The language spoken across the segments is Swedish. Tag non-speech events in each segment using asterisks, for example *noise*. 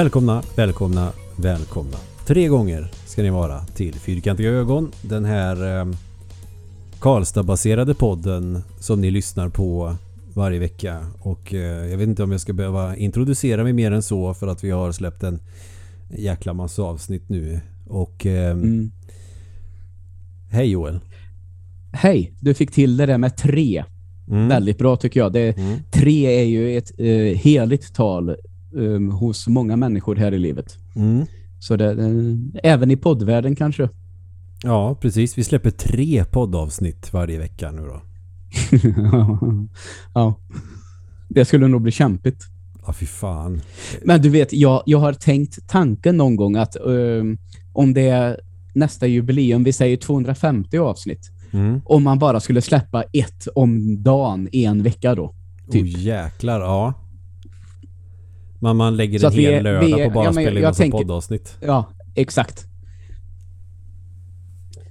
Välkomna, välkomna, välkomna. Tre gånger ska ni vara till Fyrkantiga ögon. Den här eh, Karlstad-baserade podden som ni lyssnar på varje vecka. Och eh, jag vet inte om jag ska behöva introducera mig mer än så för att vi har släppt en jäkla massa avsnitt nu. Och eh, Mm. hej Joel. Hej, du fick till det där med tre. Mm. Väldigt bra tycker jag. Det, Mm. tre är ju ett eh, heligt tal um, hos många människor här i livet. Mm. Så det, eh, även i poddvärlden kanske. Ja, precis. Vi släpper tre poddavsnitt varje vecka nu då. *laughs* ja. Det skulle nog bli kämpigt. Ja, fy fan. Men du vet, jag, jag har tänkt tanken någon gång att ehm, om det är nästa jubileum, vi säger 250 avsnitt, Mm. om man bara skulle släppa ett om dagen i en vecka då. Typ. Oh jäklar, ja. Men man lägger Så en hel är- lördag är- på bara ja, spela in massa tänker- poddavsnitt. Ja, exakt.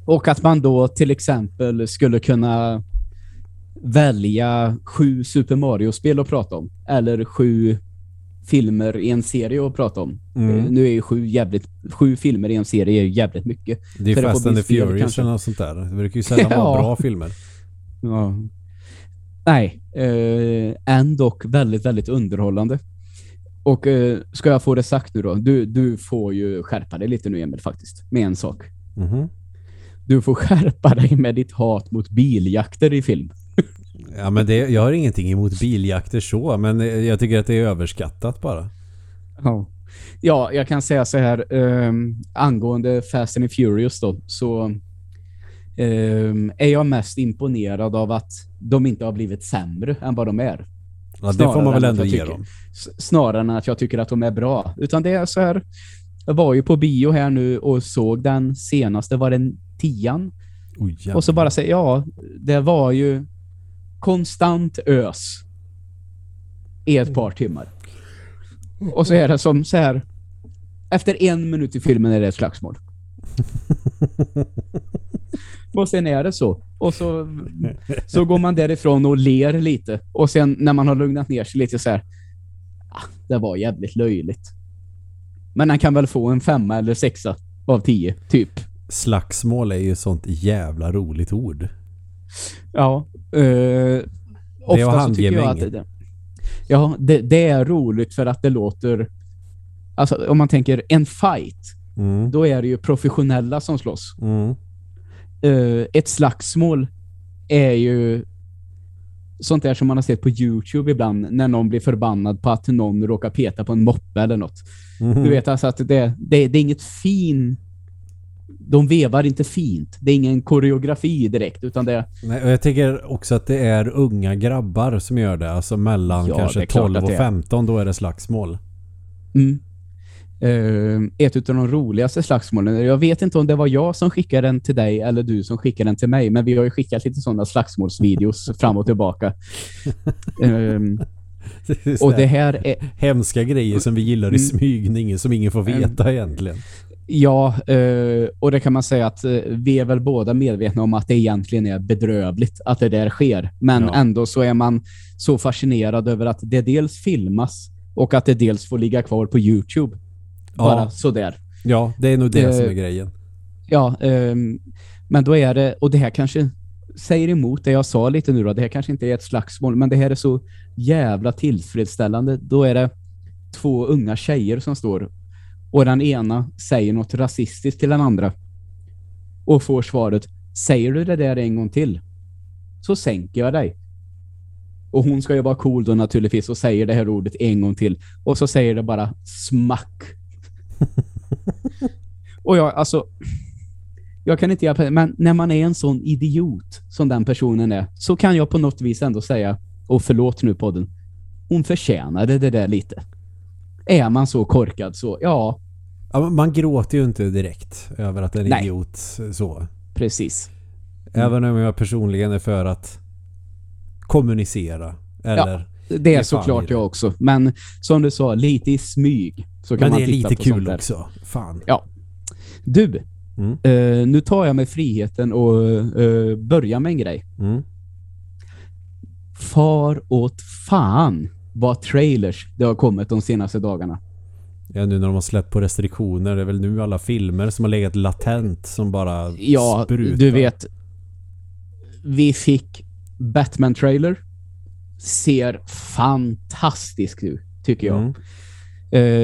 Och att man då till exempel skulle kunna välja sju Super Mario-spel att prata om. Eller sju filmer i en serie att prata om. Mm. Nu är ju sju, jävligt, sju filmer i en serie är ju jävligt mycket. Det är För får Fast and the Furious kanske. något sånt där. Det brukar ju sällan *laughs* Ja. vara bra filmer. Ja. Nej, eh, ändå väldigt, väldigt underhållande. Och eh, ska jag få det sagt nu då? Du, du får ju skärpa dig lite nu Emil faktiskt, med en sak. Mhm. Du får skärpa dig med ditt hat mot biljakter i film. Ja men det, jag har ingenting emot biljakter så, men jag tycker att det är överskattat bara. Ja. Ja, jag kan säga så här ehm, angående Fast and Furious då, så ehm, är jag mest imponerad av att de inte har blivit sämre än vad de är. Ja, det får man väl än ändå ge tycker- dem. Snarare än att jag tycker att de är bra. Utan det är så här, jag var ju på bio här nu och såg den senaste, var den tian? Oh. Och så bara säga, ja, det var ju konstant ös i ett par timmar. Och så är det som så här, efter en minut i filmen är det ett slagsmål. *laughs* och sen är det så. Och så, så går man därifrån och ler lite. Och sen när man har lugnat ner sig lite så här, ah, det var jävligt löjligt. Men han kan väl få en femma eller sexa av tio, typ. Slagsmål är ju ett sånt jävla roligt ord. Ja. Uh, och ofta så tycker jag att det, ja, det, det är roligt för att det låter... Alltså om man tänker en fight, Mm. då är det ju professionella som slåss. Mm. Eh, ett slagsmål är ju sånt där som man har sett på YouTube ibland när någon blir förbannad på att någon råkar peta på en moppe eller något. Mhm. Du vet alltså att det, det, det är inget fin... De vevar inte fint. Det är ingen koreografi direkt, utan det Nej, och jag tycker också att det är unga grabbar som gör det. Alltså mellan Ja, kanske är klart 12 att och det är. 15 då är det slagsmål. Mm. Eh, ett av de roligaste slagsmålen. Jag vet inte om det var jag som skickade den till dig eller du som skickade den till mig, men vi har ju skickat lite sådana slagsmålsvideos fram och tillbaka. *laughs* Ehm, Det och det här är, hemska grejer som vi gillar i Mm. smygning som ingen får veta egentligen. ja, eh, och det kan man säga att eh, vi är väl båda medvetna om att det egentligen är bedrövligt att det där sker. Men Ja. ändå så är man så fascinerad över att det dels filmas och att det dels får ligga kvar på YouTube. Bara Ja. sådär. Ja, det är nog det Eh, som är grejen. Ja, ehm, men då är det, och det här kanske säger emot det jag sa lite nu då, det här kanske inte är ett slagsmål, men det här är så jävla tillfredsställande. Då är det två unga tjejer som står och den ena säger något rasistiskt till den andra och får svaret, säger du det där en gång till så sänker jag dig. Och hon ska ju vara cool då naturligtvis och säger det här ordet en gång till och så säger det bara smack. Och jag, alltså jag kan inte hjälpa men när man är en sån idiot som den personen är, så kan jag på något vis ändå säga, och förlåt nu podden, hon förtjänade det där lite. Är man så korkad så, ja, Ja, man gråter ju inte direkt över att en Nej. idiot så. precis. Även om jag personligen är för att kommunicera. Eller, Det Det är såklart jag också. Men som du sa, lite i smyg. Så kan men man det är lite kul också. Fan. Du, Mm. eh, nu tar jag mig friheten och eh, börja med en grej. Mm. Far åt fan vad trailers det har kommit de senaste dagarna. Ja, nu när de har släppt på restriktioner. Det är väl nu alla filmer som har legat latent som bara Ja, sprutar. du vet. Vi fick Batman-trailer. Ser fantastisk ut, tycker jag. Mm.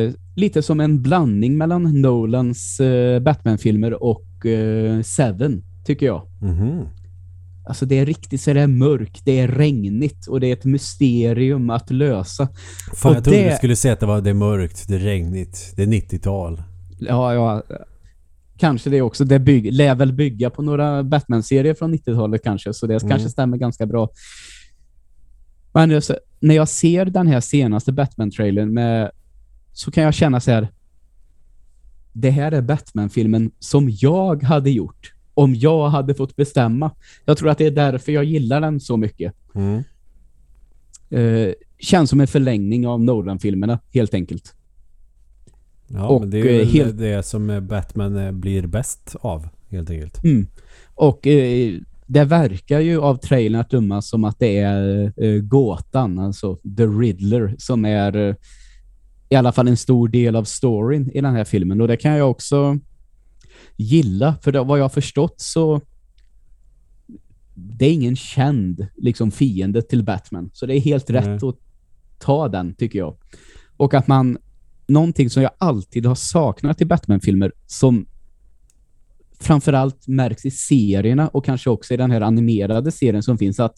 Eh, lite som en blandning mellan Nolans eh, Batman-filmer och eh, Seven, tycker jag. Mhm. Alltså det är riktigt så det är mörkt, det är regnigt och det är ett mysterium att lösa. Fan, Och jag trodde det- du skulle säga att det var det är mörkt, det är regnigt, det är 90-tal. Ja, ja. Kanske det också. Det bygg, lär väl bygga på några Batman-serier från 90-talet kanske, så det Mm. kanske stämmer ganska bra. Men när jag ser den här senaste Batman-trailern med så kan jag känna så här. Det här är Batman-filmen som jag hade gjort om jag hade fått bestämma. Jag tror att det är därför jag gillar den så mycket. Mm. Eh, känns som en förlängning av Nolan-filmerna, helt enkelt. Ja, Och, men det är ju eh, det som eh, Batman eh, blir bäst av, helt enkelt. Mm. Och eh, det verkar ju av trailern att döma som att det är eh, gåtan, alltså The Riddler, som är i alla fall en stor del av storyn i den här filmen. Och det kan jag också gilla, för det, vad jag har förstått så det är ingen känd liksom fiende till Batman. Så det är helt rätt att ta den, tycker jag. Och att man, någonting som jag alltid har saknat i Batman-filmer, som framförallt märks i serierna och kanske också i den här animerade serien som finns, att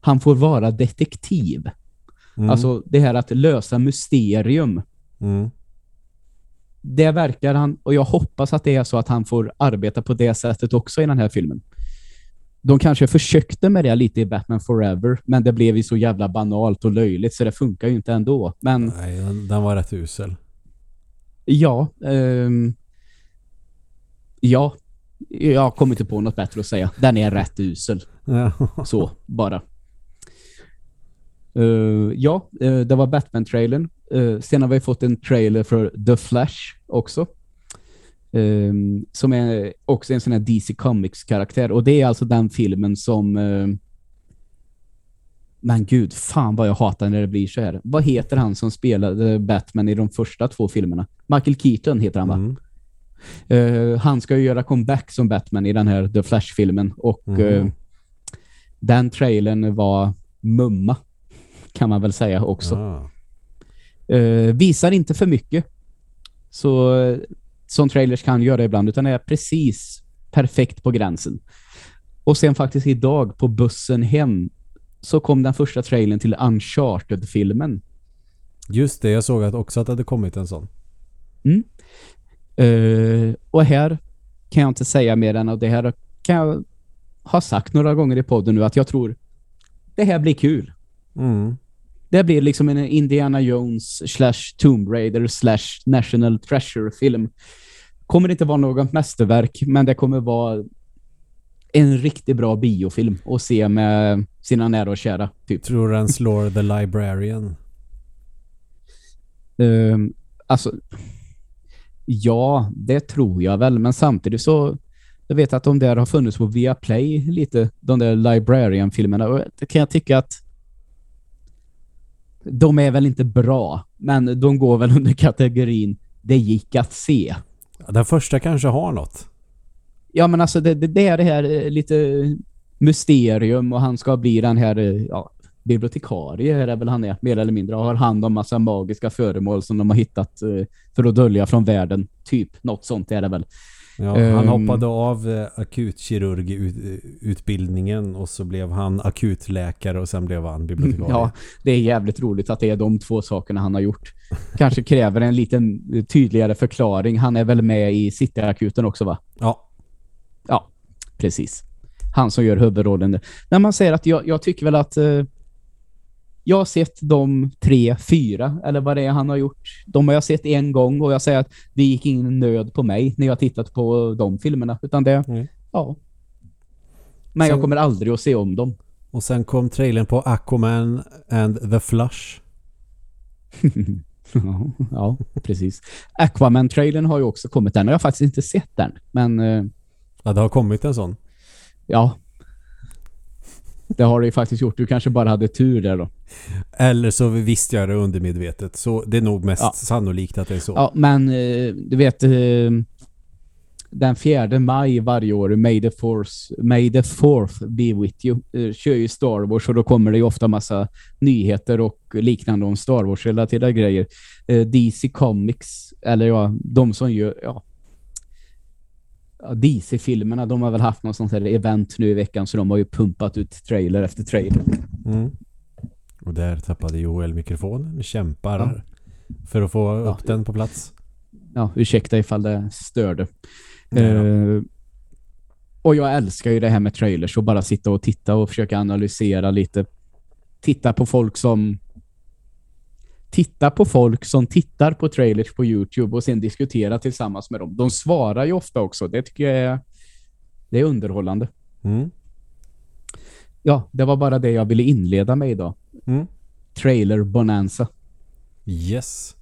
han får vara detektiv. Mm. Alltså det här att lösa mysterium. Mm. Det verkar han, och jag hoppas att det är så att han får arbeta på det sättet också i den här filmen. De kanske försökte med det lite i Batman Forever, men det blev ju så jävla banalt och löjligt så det funkar ju inte ändå. Men Nej, den, var rätt usel. ja, ehm, ja, jag kommer inte på något bättre att säga. Den är rätt usel. Ja. Så, bara. Eh, ja, eh, det var Batman-trailern. Uh, sen har vi fått en trailer för The Flash också. Ehm, som är också en sån här DC Comics-karaktär. Och det är alltså den filmen som... men gud, fan vad jag hatar när det blir så här. Vad heter han som spelade Batman i de första två filmerna? Michael Keaton heter han va? Mm. Eh, han ska ju göra comeback som Batman i den här The Flash-filmen och Mhm. eh, den trailern var mumma kan man väl säga också. Ah. Eh, visar inte för mycket så eh, som trailers kan göra ibland utan är precis perfekt på gränsen. Och sen faktiskt idag på bussen hem så kom den första trailern till Uncharted-filmen. Just det, jag såg att också att det hade kommit en sån. Eh, och här kan jag inte säga mer än att det här kan jag ha sagt några gånger i podden nu att jag tror det här blir kul. Mm. Det blir liksom en Indiana Jones slash Tomb Raider slash National Treasure-film. Kommer inte vara något mästerverk, men det kommer vara en riktigt bra biofilm att se med sina nära och kära. Typ. Tror den slår The Librarian. Ehm, alltså, ja, det tror jag väl, men samtidigt så jag vet att de där har funnits på Viaplay lite, de där Librarian-filmerna. Och det kan jag tycka att de är väl inte bra, men de går väl under kategorin det gick att se. Den första kanske har något. Ja, men alltså det, det, det är det här eh, lite mysterium och han ska bli den här eh, ja, bibliotekarie är det väl han är, mer eller mindre, och har hand om massa magiska föremål som de har hittat eh, för att dölja från världen. Typ, något sånt är det väl. Ja, han Ehm. hoppade av eh, akutkirurgutbildningen och så blev han akutläkare och sen blev han bibliotekarie. Ja, det är jävligt roligt att det är de två sakerna han har gjort. Kanske kräver en liten tydligare förklaring. Han är väl med i Cityakuten också va? ja. Ja, precis. Han som gör huvudrollen. När man säger att jag, jag tycker väl att eh, jag har sett de tre, fyra eller vad det är han har gjort. De har jag sett en gång och jag säger att det gick ingen nöd på mig när jag tittat på de filmerna. Utan det, Mm. ja. Men jag Sen- kommer aldrig att se om dem. Och sen kom trailern på Aquaman and the Flush. *laughs* ja, ja, precis. Aquaman-trailern har ju också kommit. Den har jag faktiskt inte sett den. Men eh, Ja, det har kommit en sån. ja. Det har du ju faktiskt gjort. Du kanske bara hade tur där då. Eller så visste jag det undermedvetet. Så det är nog mest Ja. sannolikt att det är så. Ja, men eh, du vet eh, den 4 maj varje år May the, force, May the fourth be with you eh, kör ju Star Wars och då kommer det ju ofta massa nyheter och liknande om Star Wars-relaterade grejer. DC Comics, eller ja, de som gör ja, ja, DC-filmerna, de har väl haft något sånt här event nu i veckan så de har ju pumpat ut trailer efter trailer. Mm. Och där tappade Joel mikrofonen. Kämpar Ja. för att få upp den på plats. Ja, ursäkta ifall det störde. Eh, och jag älskar ju det här med trailers och bara sitta och titta och försöka analysera lite. Titta på folk som titta på folk som tittar på trailers på Youtube och sen diskutera tillsammans med dem. De svarar ju ofta också. Det tycker jag är, det är underhållande. Mm. Ja, det var bara det jag ville inleda med idag. Mm. Trailer Bonanza. Yes.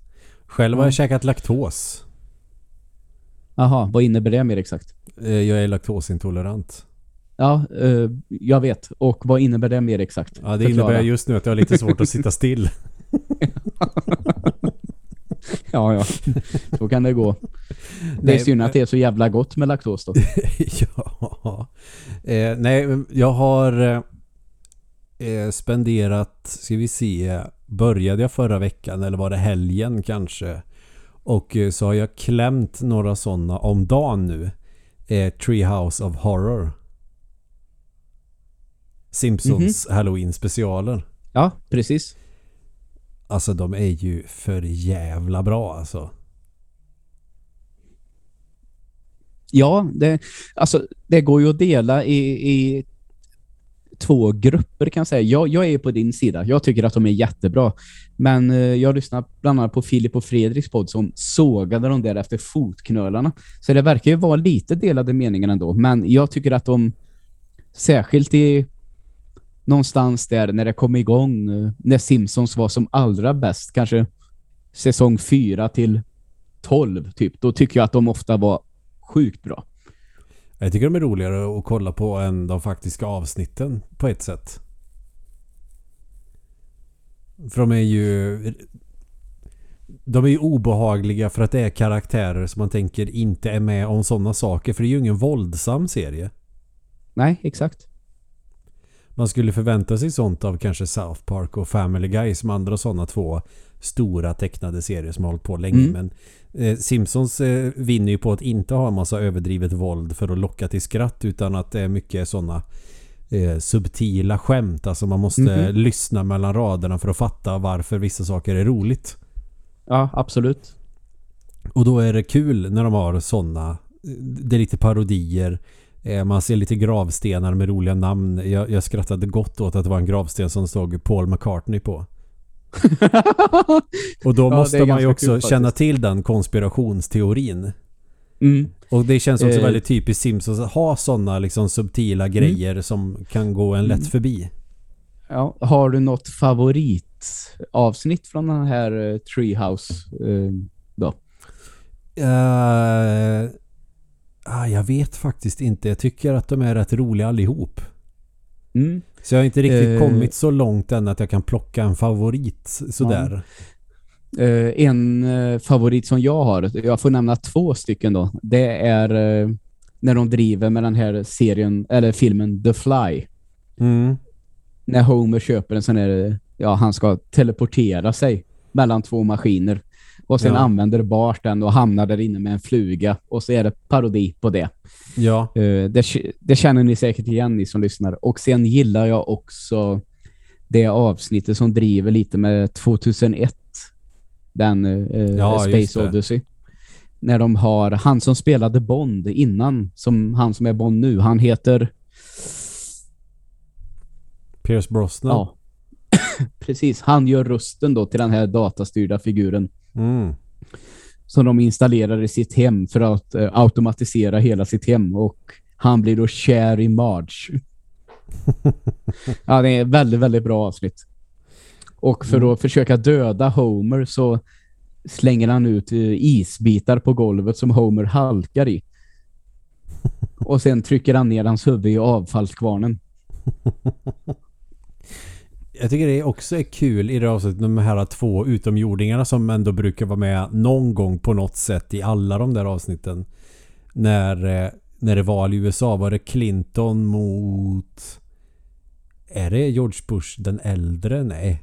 Själv har jag käkat laktos. Jaha, vad innebär det mer exakt? Eh, Jag är laktosintolerant. Ja, eh, jag vet. Och vad innebär det mer exakt? Ja, det Förklara. innebär just nu att jag har lite svårt att sitta still. *laughs* *laughs* Ja, ja. Så kan det gå. Det är synd att det är så jävla gott med laktos då. *laughs* ja. Eh, nej, jag har eh, spenderat, ska vi se, började jag förra veckan eller var det helgen kanske? Och eh, så har jag klämt några sådana om dagen nu. Eh, Treehouse of Horror. Simpsons Halloween specialer. Ja, precis. Alltså de är ju för jävla bra alltså. Ja, det, alltså, det går ju att dela i, i två grupper kan jag säga. Jag, jag är på din sida. Jag tycker att de är jättebra. Men eh, jag lyssnar bland annat på Filip och Fredriks podd som sågade de där efter fotknölarna. Så det verkar ju vara lite delade meningar ändå. Men jag tycker att de särskilt i någonstans där när det kom igång eh, när Simpsons var som allra bäst, kanske säsong 4 till 12 typ. Då tycker jag att de ofta var sjukt bra. Jag tycker de är roligare att kolla på än de faktiska avsnitten på ett sätt. För de är ju... De är ju obehagliga för att det är karaktärer som man tänker inte är med om sådana saker. För det är ju ingen våldsam serie. Nej, exakt. Man skulle förvänta sig sånt av kanske South Park och Family Guy som andra sådana två stora tecknade serier som har hållit på länge. Mm. Men eh, Simpsons eh, vinner ju på att inte ha en massa överdrivet våld för att locka till skratt utan att det är mycket sådana eh, subtila skämt. Alltså man måste Mhm. lyssna mellan raderna för att fatta varför vissa saker är roligt. Ja, absolut. Och då är det kul när de har sådana. Det är lite parodier. Eh, Man ser lite gravstenar med roliga namn. Jag, jag skrattade gott åt att det var en gravsten som stod Paul McCartney på. *laughs* Och då Ja, måste man ju också kul känna till den konspirationsteorin. mm. Och det känns också Eh. väldigt typiskt Simpsons att ha sådana liksom subtila grejer som kan gå en lätt Mm. förbi. Ja, har du något favoritavsnitt från den här eh, Treehouse? Eh, då? Uh, ah, jag vet faktiskt inte. Jag tycker att de är rätt roliga allihop. Mm. Så jag har inte riktigt Eh. kommit så långt än att jag kan plocka en favorit sådär. Eh, en eh, favorit som jag har, jag får nämna två stycken då. Det är eh, när de driver med den här serien, eller filmen The Fly. Mm. När Homer köper en sån här, eh, ja han ska teleportera sig mellan två maskiner. Och sen Ja. använder Bart den och hamnar där inne med en fluga. Och så är det parodi på det. Ja. Eh, det, det känner ni säkert igen ni som lyssnar. Och sen gillar jag också det avsnittet som driver lite med 2001. Den eh, Ja, Space. Odyssey. När de har han som spelade Bond innan, som han som är Bond nu. Han heter... Pierce Brosnan. Ja. *coughs* Precis, han gör rösten då till den här datastyrda figuren Mm. som de installerar i sitt hem för att eh, automatisera hela sitt hem och han blir då kär i Marge. *laughs* ja, det är ett väldigt, väldigt bra avsnitt. Och för Mm. att försöka döda Homer så slänger han ut eh, isbitar på golvet som Homer halkar i. *laughs* Och sen trycker han ner hans huvud i avfallskvarnen. *laughs* Jag tycker det också är kul i det avsnittet de här två utomjordingarna som ändå brukar vara med någon gång på något sätt i alla de där avsnitten. När, eh, när det val i USA var det Clinton mot... Är det George Bush den äldre? Nej.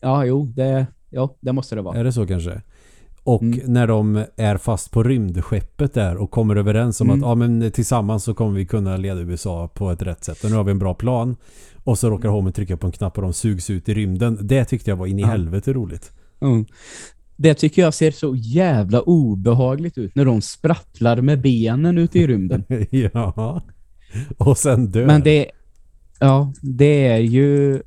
Ja, jo, det, ja, det måste det vara. Är det så kanske? Och Mm. när de är fast på rymdskeppet där och kommer överens om Mm. att ja, men tillsammans så kommer vi kunna leda USA på ett rätt sätt. Och nu har vi en bra plan. Och så råkar Homer trycka på en knapp och de sugs ut i rymden. Det tyckte jag var in i Ja. helvete roligt. Mm. Det tycker jag ser så jävla obehagligt ut när de sprattlar med benen ute i rymden. *laughs* ja. Och sen dör. Men det ja, det är ju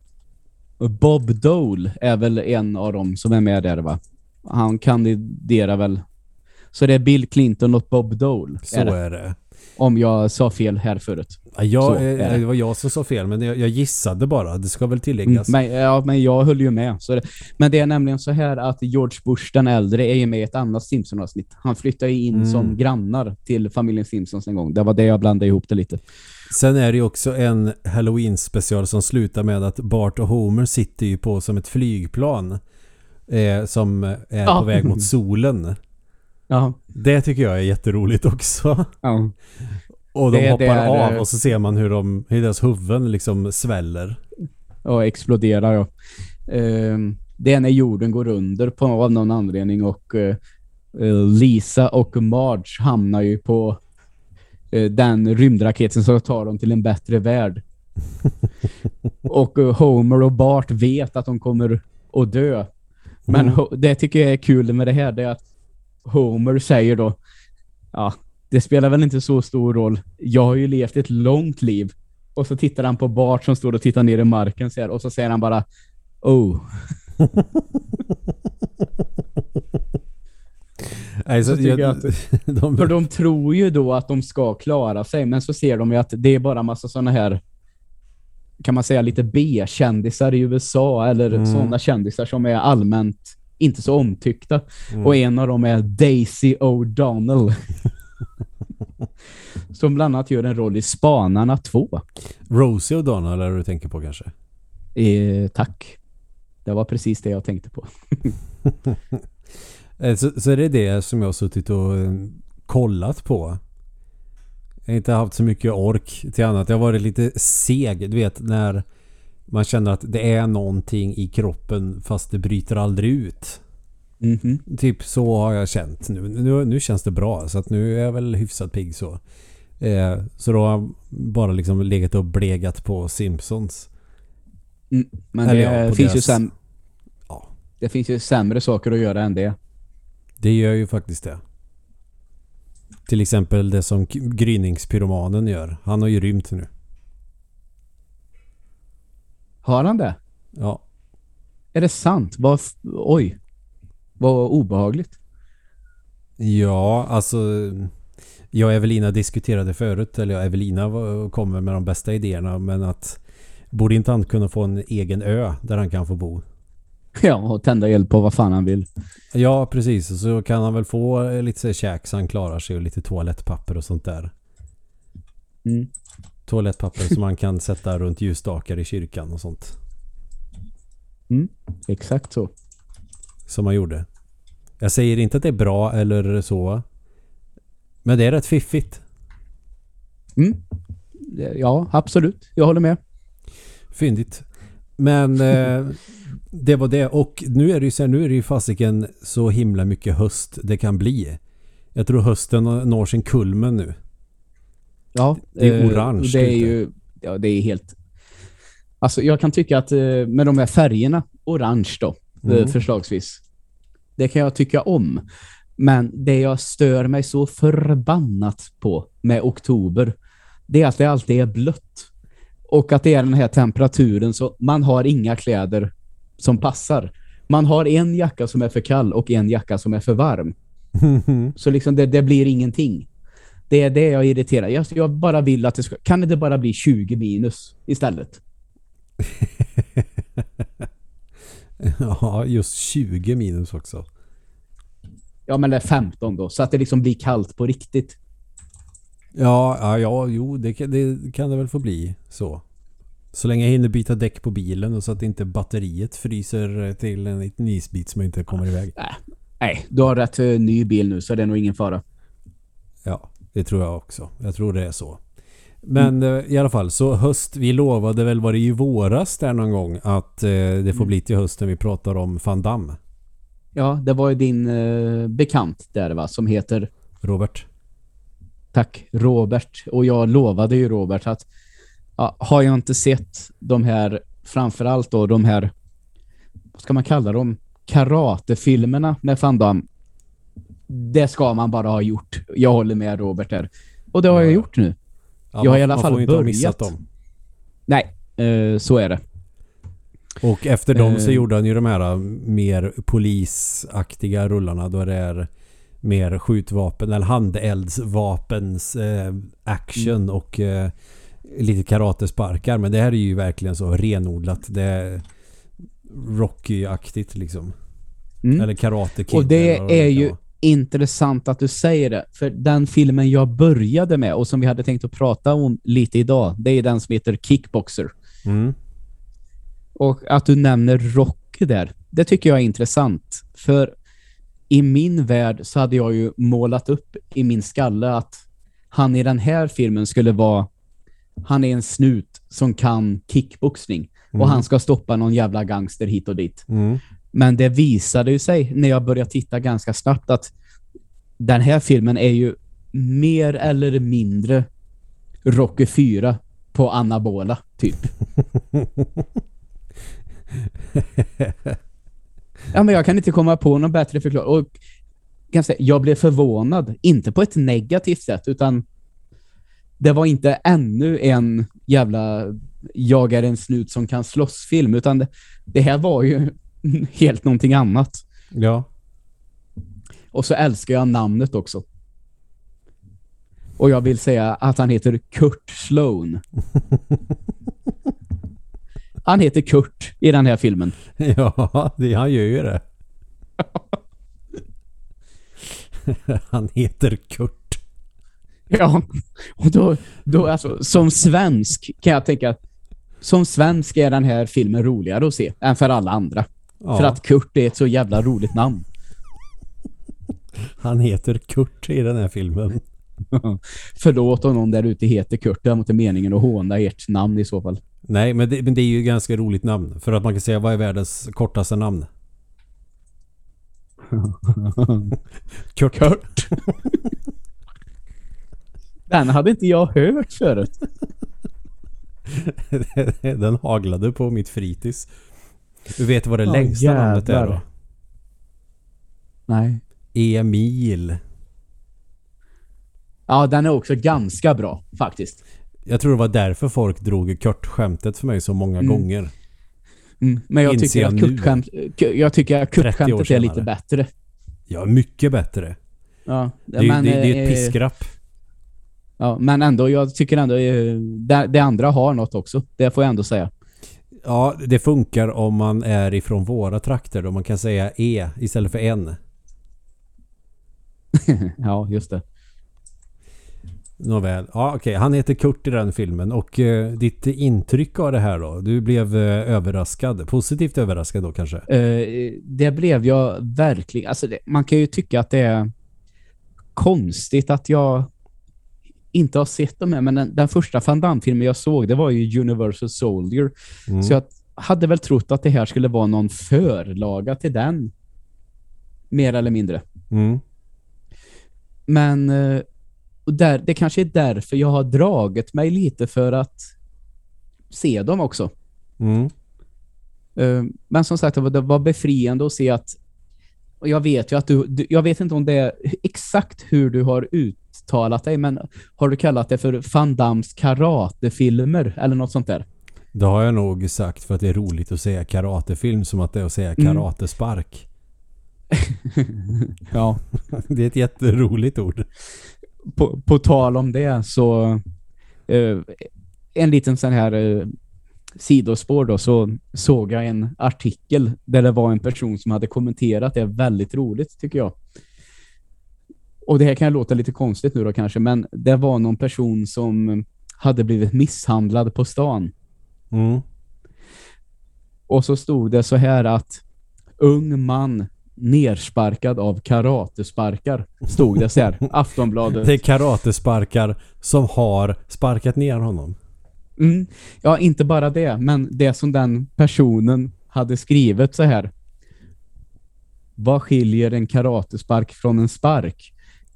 Bob Dole är väl en av dem som är med där va? Han kandiderar väl så det är Bill Clinton och Bob Dole så är det, är det. om jag sa fel här förut. Ja, jag, det. det var jag som sa fel men jag, jag gissade bara. Det ska väl Mm, tilläggas. men, ja, men jag höll ju med. Så det, men det är nämligen så här att George Bush den äldre är ju med i ett annat Simpson-avsnitt. Han flyttar ju in Mm. som grannar till familjen Simpsons en gång. Det var det jag blandade ihop det lite. Sen är det ju också en Halloween-special som slutar med att Bart och Homer sitter ju på som ett flygplan eh, som är Ja. på väg mot solen. Ja. Det tycker jag är jätteroligt också. ja. Och de Det- hoppar det är, av eh, och så ser man hur, de, hur deras huvuden liksom sväller. och exploderar. Ja. Ehm, det är när jorden går under på av någon anledning och eh, eh, Lisa och Marge hamnar ju på den rymdraketen som tar dem till en bättre värld. *laughs* och Homer och Bart vet att de kommer att dö. Men Mm. Det tycker jag är kul med det här det är att Homer säger då ja, det spelar väl inte så stor roll. Jag har ju levt ett långt liv. Och så tittar han på Bart som står och tittar ner i marken så här, och så säger han bara Oh. *laughs* Nej, så jag att- *laughs* de, För de tror ju då att de ska klara sig, men så ser de ju att det är bara massa sådana här kan man säga lite B-kändisar i USA eller Mm. sådana kändisar som är allmänt inte så omtyckta. Mm. Och en av dem är Daisy O'Donnell. *laughs* som bland annat gör en roll i Spanarna 2. Rosie O'Donnell är du tänker på kanske? Eh, tack. Det var precis det jag tänkte på. *laughs* Eh, Så, så är det det som jag har suttit och eh, kollat på. Jag har inte haft så mycket ork till annat. Jag har varit lite seg. Du vet när man känner att det är någonting i kroppen fast det bryter aldrig ut. Mhm. Typ så har jag känt nu. Nu, nu känns det bra så att nu är jag väl hyfsat pigg så. Eh, så då har jag bara liksom legat och blegat på Simpsons. Mm. Men Eller det, ja, finns ju deras- säm- Ja. det finns ju sämre saker att göra än det. Det gör ju faktiskt det. Till exempel det som gryningspyromanen gör. Han har ju rymt nu. Har han det? Ja. Är det sant? Vad Oj. Vad obehagligt. Ja, alltså... Jag och Evelina diskuterade förut, eller Evelina kommer med de bästa idéerna, men att borde inte han kunna få en egen ö där han kan få bo? *laughs* Ja, och tända eld på vad fan han vill. Ja, precis. Och så kan han väl få eh, lite så käk så han klarar sig och lite toalettpapper och sånt där. Mm. Toalettpapper som *laughs* man kan sätta runt ljusstakar i kyrkan och sånt. Exakt så. Som man gjorde. Jag säger inte att det är bra eller så. Men det är rätt fiffigt. Mm. Ja, absolut. Jag håller med. Fyndigt. Men eh, *laughs* det var det. Och nu är det ju så här, nu är det ju fasiken så himla mycket höst det kan bli. Jag tror hösten når sin kulmen nu. Ja, Det är eh, orange Det är ute. ju ja, det är helt Alltså jag kan tycka att eh, med de här färgerna orange då eh, Mm. förslagsvis. Det kan jag tycka om. Men det jag stör mig så förbannat på med oktober det är att det alltid är blött. Och att det är den här temperaturen så man har inga kläder som passar. Man har en jacka som är för kall och en jacka som är för varm. *laughs* Så liksom det, det blir ingenting. Det är det jag är irriterad. Jag, jag bara vill att det ska... Kan det bara bli 20 minus istället? *laughs* ja, just 20 minus också. Ja, men det är 15 då. Så att det liksom blir kallt på riktigt. Ja, ja, ja jo, det, det kan det väl få bli så. Så länge jag hinner byta däck på bilen och så att inte batteriet fryser till en liten isbit som inte kommer iväg. Nej, du har rätt eh, ny bil nu så det är nog ingen fara. Ja, det tror jag också. Jag tror det är så. Men eh, i alla fall, så höst, vi lovade väl var det i våras där någon gång att eh, det får Mm. bli till hösten vi pratar om Van Damme. Ja, det var ju din eh, bekant där va, som heter Robert. Tack Robert. Och jag lovade ju Robert att ja, har jag inte sett de här, framförallt då de här, vad ska man kalla dem, karatefilmerna med Van Damme. Det ska man bara ha gjort. Jag håller med Robert där. Och det har Ja, jag ja. gjort nu. Ja, Jag har i alla fall börjat. missat dem. Nej, eh, så är det. Och efter dem så Eh. gjorde han ju de här mer polisaktiga rullarna då det är mer skjutvapen eller handeldsvapens eh, action Mm. och eh, lite karatesparkar. Men det här är ju verkligen så renodlat. Det är Rocky-aktigt liksom. Mm. Eller Karate Kid. Och det är kan ju intressant att du säger det. För den filmen jag började med och som vi hade tänkt att prata om lite idag, det är den som heter Kickboxer. Mm. Och att du nämner Rocky där, det tycker jag är intressant. För i min värld så hade jag ju målat upp i min skalle att han i den här filmen skulle vara han är en snut som kan kickboxning Mm. och han ska stoppa någon jävla gangster hit och dit. Mm. Men det visade ju sig när jag började titta ganska snabbt att den här filmen är ju mer eller mindre Rocky 4 på anabola, typ. *laughs* Ja, men jag kan inte komma på någon bättre förklaring. Och jag blev förvånad, inte på ett negativt sätt, utan det var inte ännu en jävla jag är en snut som kan slåss-film, utan det, det här var ju *laughs* helt någonting annat. Ja. Och så älskar jag namnet också. Och jag vill säga att han heter Kurt Sloan. *laughs* Han heter Kurt i den här filmen. *laughs* Ja, det, han gör ju det. han heter Kurt. *laughs* Ja, och då, då alltså, som svensk kan jag tänka att som svensk är den här filmen roligare att se än för alla andra. Ja, För att Kurt är ett så jävla roligt namn. Han heter Kurt i den här filmen. *laughs* Förlåt om någon där ute heter Kurt. Det var inte meningen att håna ert namn i så fall. Nej, men det, men det är ju ganska roligt namn. För att man kan säga vad är världens kortaste namn? *laughs* Kurt. Kurt. Den hade inte jag hört förut. *laughs* Den haglade på mitt fritids. Du vet vad det Ja, längsta namnet är då? jävlar. Nej. Emil. Ja, den är också ganska bra faktiskt. Jag tror det var därför folk drog Kurt-skämtet för mig så många Mm. gånger. Mm. Men jag Inser tycker, jag att. Kurt-skämt, jag tycker att 30 år Kurt-skämtet är lite bättre. Ja, mycket bättre. Ja, Det är, ju- det, det är eh, ett piskrapp. Ja, men ändå, jag tycker ändå eh, det, det andra har något också. Det får jag ändå säga. Ja, det funkar om man är ifrån våra trakter då man kan säga E istället för en. *laughs* ja, just det. Nåväl. Ja, okej. Han heter Kurt i den filmen. Och eh, ditt intryck av det här då? Du blev eh, överraskad. Positivt överraskad då kanske? Eh, det blev jag verkligen... Alltså det, man kan ju tycka att det är konstigt att jag inte har sett dem här, men den, den första Van Damme-filmen jag såg, det var ju Universal Soldier. Mm. Så jag hade väl trott att det här skulle vara någon förlaga till den. Mer eller mindre. Mm. Men eh, och där, det kanske är därför jag har dragit mig lite för att se dem också. Mm. Eh, Men som sagt, det var, befriande att se att och jag vet ju att du, jag vet inte om det är exakt hur du har uttalat dig, men har du kallat det för Van Dams karatefilmer eller något sånt där? Det har jag nog sagt för att det är roligt att säga karatefilm som att det är att säga Mm. karatespark. *laughs* Ja. *laughs* Det är ett jätteroligt ord. På, på tal om det så eh, en liten sån här eh, sidospår då så såg jag en artikel där det var en person som hade kommenterat det väldigt roligt tycker jag. Och det här kan låta lite konstigt nu då kanske men det var någon person som hade blivit misshandlad på stan. Mm. Och så stod det så här att ung man nersparkad av karatesparkar. Stod det så här. *laughs* Aftonbladet. Det är karatesparkar som har sparkat ner honom. Mm. Ja, inte bara det, men det som den personen hade skrivit så här. Vad skiljer en karatespark från en spark?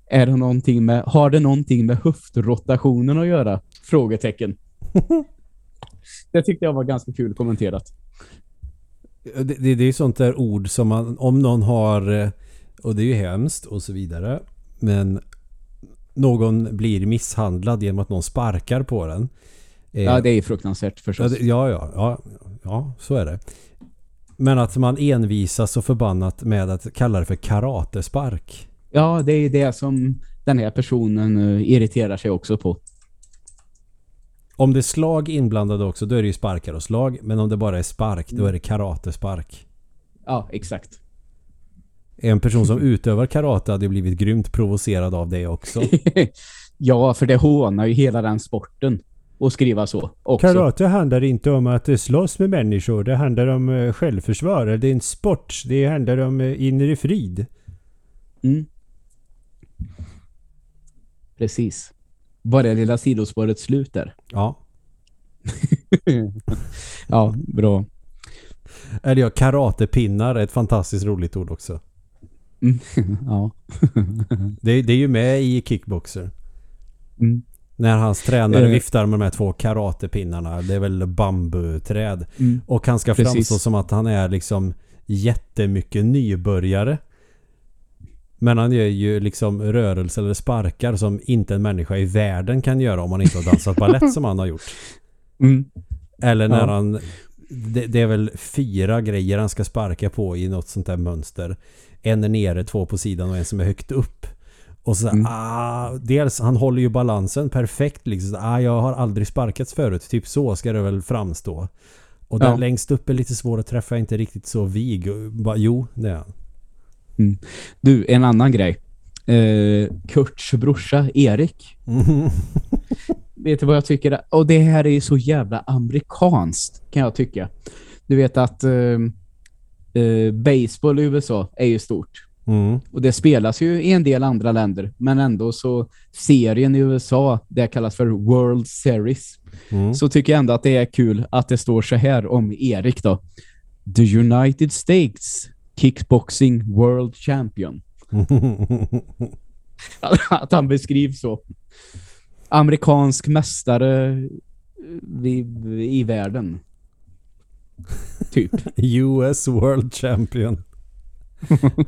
Är det någonting med, har det någonting med höftrotationen att göra? Frågetecken. *laughs* det tyckte jag var ganska kul kommenterat. Det, det, det är sånt där ord som man, om någon har, eh, och det är ju hemskt och så vidare, men någon blir misshandlad genom att någon sparkar på den. Eh, Ja, det är fruktansvärt förstås. ja, ja, ja, ja, så är det. Men att man envisas så förbannat med att kalla det för karatespark. Ja, det är det som den här personen eh, irriterar sig också på. Om det är slag inblandade också, då är det ju sparkar och slag. Men om det bara är spark, då är det karatespark. Ja, exakt. En person som utövar karate hade blivit grymt provocerad av det också. *laughs* ja, för det hånar ju hela den sporten att skriva så också. Karate handlar inte om att slåss med människor. Det handlar om eh, självförsvar. Det är en sport. Det handlar om eh, inre frid. Mm. Precis. Var det lilla sidospåret slut där? Ja. *laughs* Ja, bra. Eller ja, karatepinnar är ett fantastiskt roligt ord också. Mm. *laughs* ja. *laughs* Det, det är ju med i kickboxer. Mm. När hans tränare Eh. viftar med de här två karatepinnarna. Det är väl bambuträd. Mm. Och han ska Precis. framstå som att han är liksom jättemycket nybörjare. Men han gör ju liksom rörelser eller sparkar som inte en människa i världen kan göra om man inte har dansat ballett som han har gjort. *laughs* Mm. Eller när Ja. han... Det, det är väl fyra grejer han ska sparka på i något sånt där mönster. En är nere, två på sidan och en som är högt upp. Och så Mm. ah, dels han håller ju balansen perfekt liksom. Ah, jag har aldrig sparkats förut. Typ så ska det väl framstå. Och där Ja. längst upp är lite svår att träffa, inte riktigt så vig. Bara, jo, det är han. Du, en annan grej. Eh, Kurts brorsa Erik. *laughs* Vet du vad jag tycker? Och det här är ju så jävla amerikanskt kan jag tycka. Du vet att eh, eh, baseball i USA är ju stort. Mm. Och det spelas ju i en del andra länder. Men ändå så serien i USA, det kallas för World Series. Mm. Så tycker jag ändå att det är kul att det står så här om Erik då. The United States Kickboxing World Champion. *laughs* Att han beskrivs så. Amerikansk mästare i, i världen. Typ. *laughs* US World Champion. *laughs*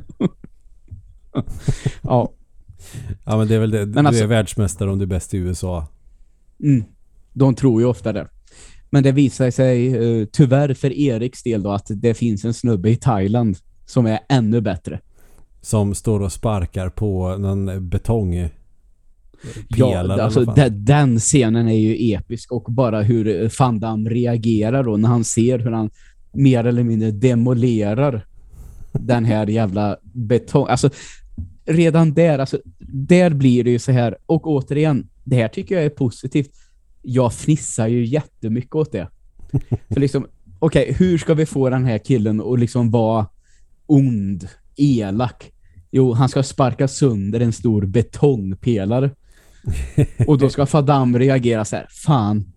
Ja. Ja men det är väl det. Men du alltså- är världsmästare om du är bäst i USA. Mm. De tror ju ofta det. Men det visar sig eh, tyvärr för Eriks del då att det finns en snubbe i Thailand som är ännu bättre. Som står och sparkar på någon betong Ja, alltså, den scenen är ju episk och bara hur eh, Van Damme reagerar då när han ser hur han mer eller mindre demolerar den här jävla betong. Alltså redan där, alltså där blir det ju så här och återigen, det här tycker jag är positivt. Jag fnissar ju jättemycket åt det. För liksom, okej, hur ska vi få den här killen att liksom vara ond, elak? Jo, han ska sparka sönder en stor betongpelare. Och då ska Fadam reagera så här, fan,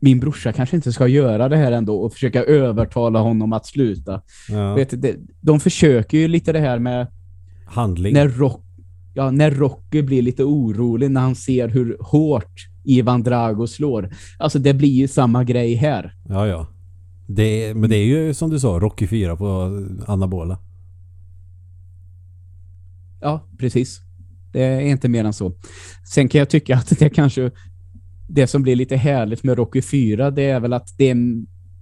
min brorsa kanske inte ska göra det här ändå och försöka övertala honom att sluta. Ja. Vet, det, de försöker ju lite det här med Handling. när, Rock, ja, när Rocky blir lite orolig när han ser hur hårt Ivan Drago slår. Alltså det blir ju samma grej här. Ja, ja. Det är, men det är ju som du sa, Rocky 4 på anabola. Ja, precis. Det är inte mer än så. Sen kan jag tycka att det kanske det som blir lite härligt med Rocky 4 det är väl att det är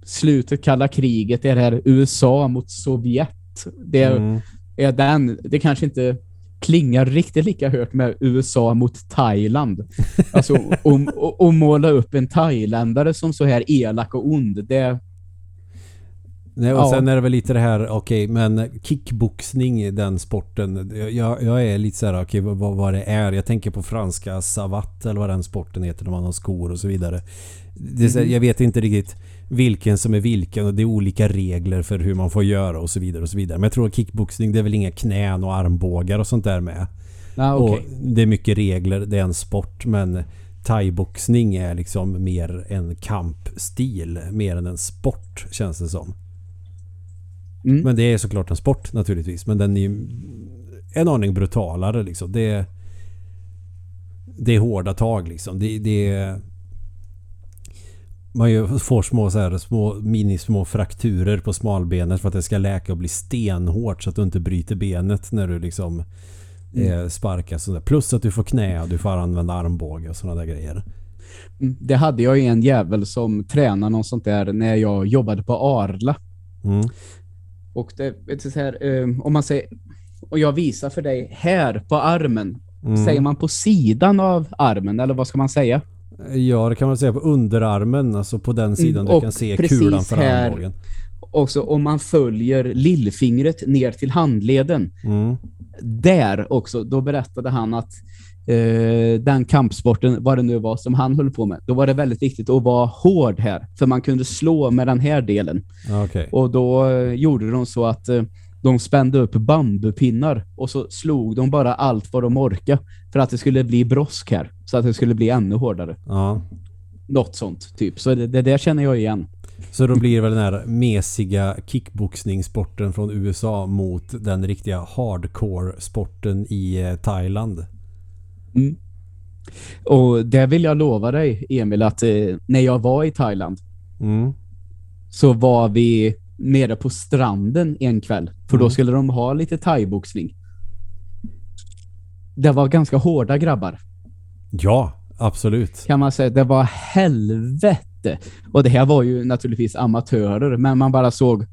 slutet kalla kriget, det är det här USA mot Sovjet. Det är, Mm. är den, det kanske inte klingar riktigt lika hört med USA mot Thailand. Alltså, och måla upp en thailändare som så här elak och ond, det, Nej, och Ja. sen är det väl lite det här, okej, men kickboxning, den sporten. Jag, jag är lite så här, okej, vad, vad det är. Jag tänker på franska savatt eller vad den sporten heter när man har skor och så vidare. Det Mhm. Jag vet inte riktigt vilken som är vilken och det är olika regler för hur man får göra och så vidare och så vidare. Men jag tror att kickboxning, det är väl inga knän och armbågar och sånt där med. Ja, okej. Och det är mycket regler, det är en sport men thaiboxning är liksom mer en kampstil mer än en sport känns det som. Mm. Men det är såklart en sport naturligtvis. Men den är ju en aning brutalare liksom. Det är, det är hårda tag liksom. Det, det är... Man får små, så här, små minismå frakturer på smalbenet för att det ska läka och bli stenhårt så att du inte bryter benet när du liksom eh, sparkar. Sådär. Plus att du får knä och du får använda armbåge och sådana där grejer. Mm. Det hade jag en jävel som tränade något sånt där när jag jobbade på Arla. Mm. Och det, vet du, så här, eh, om man säger, och jag visar för dig här på armen. Mm. Säger man på sidan av armen eller vad ska man säga? Ja, det kan man säga på underarmen. Alltså på den sidan du och kan se kulan för här- armbågen. Och så om man följer lillfingret ner till handleden. Mm. Där också, då berättade han att eh, den kampsporten, vad det nu var som han höll på med, då var det väldigt viktigt att vara hård här. För man kunde slå med den här delen. Okej. Och då eh, gjorde de så att eh, de spände upp bambupinnar och så slog de bara allt vad de orkade för att det skulle bli brosk här. Så att det skulle bli ännu hårdare. Ja. Något sånt, typ. Så det, det där känner jag igen. Så då blir det väl den här mesiga kickboxningssporten från USA mot den riktiga hardcore-sporten i eh, Thailand. Mm. Och det vill jag lova dig, Emil, att eh, när jag var i Thailand Mm. så var vi nere på stranden en kväll. För då Mm. skulle de ha lite thaiboxning. Det var ganska hårda grabbar. Ja, absolut. kan man säga. Det var helvete. Och det här var ju naturligtvis amatörer, men man bara såg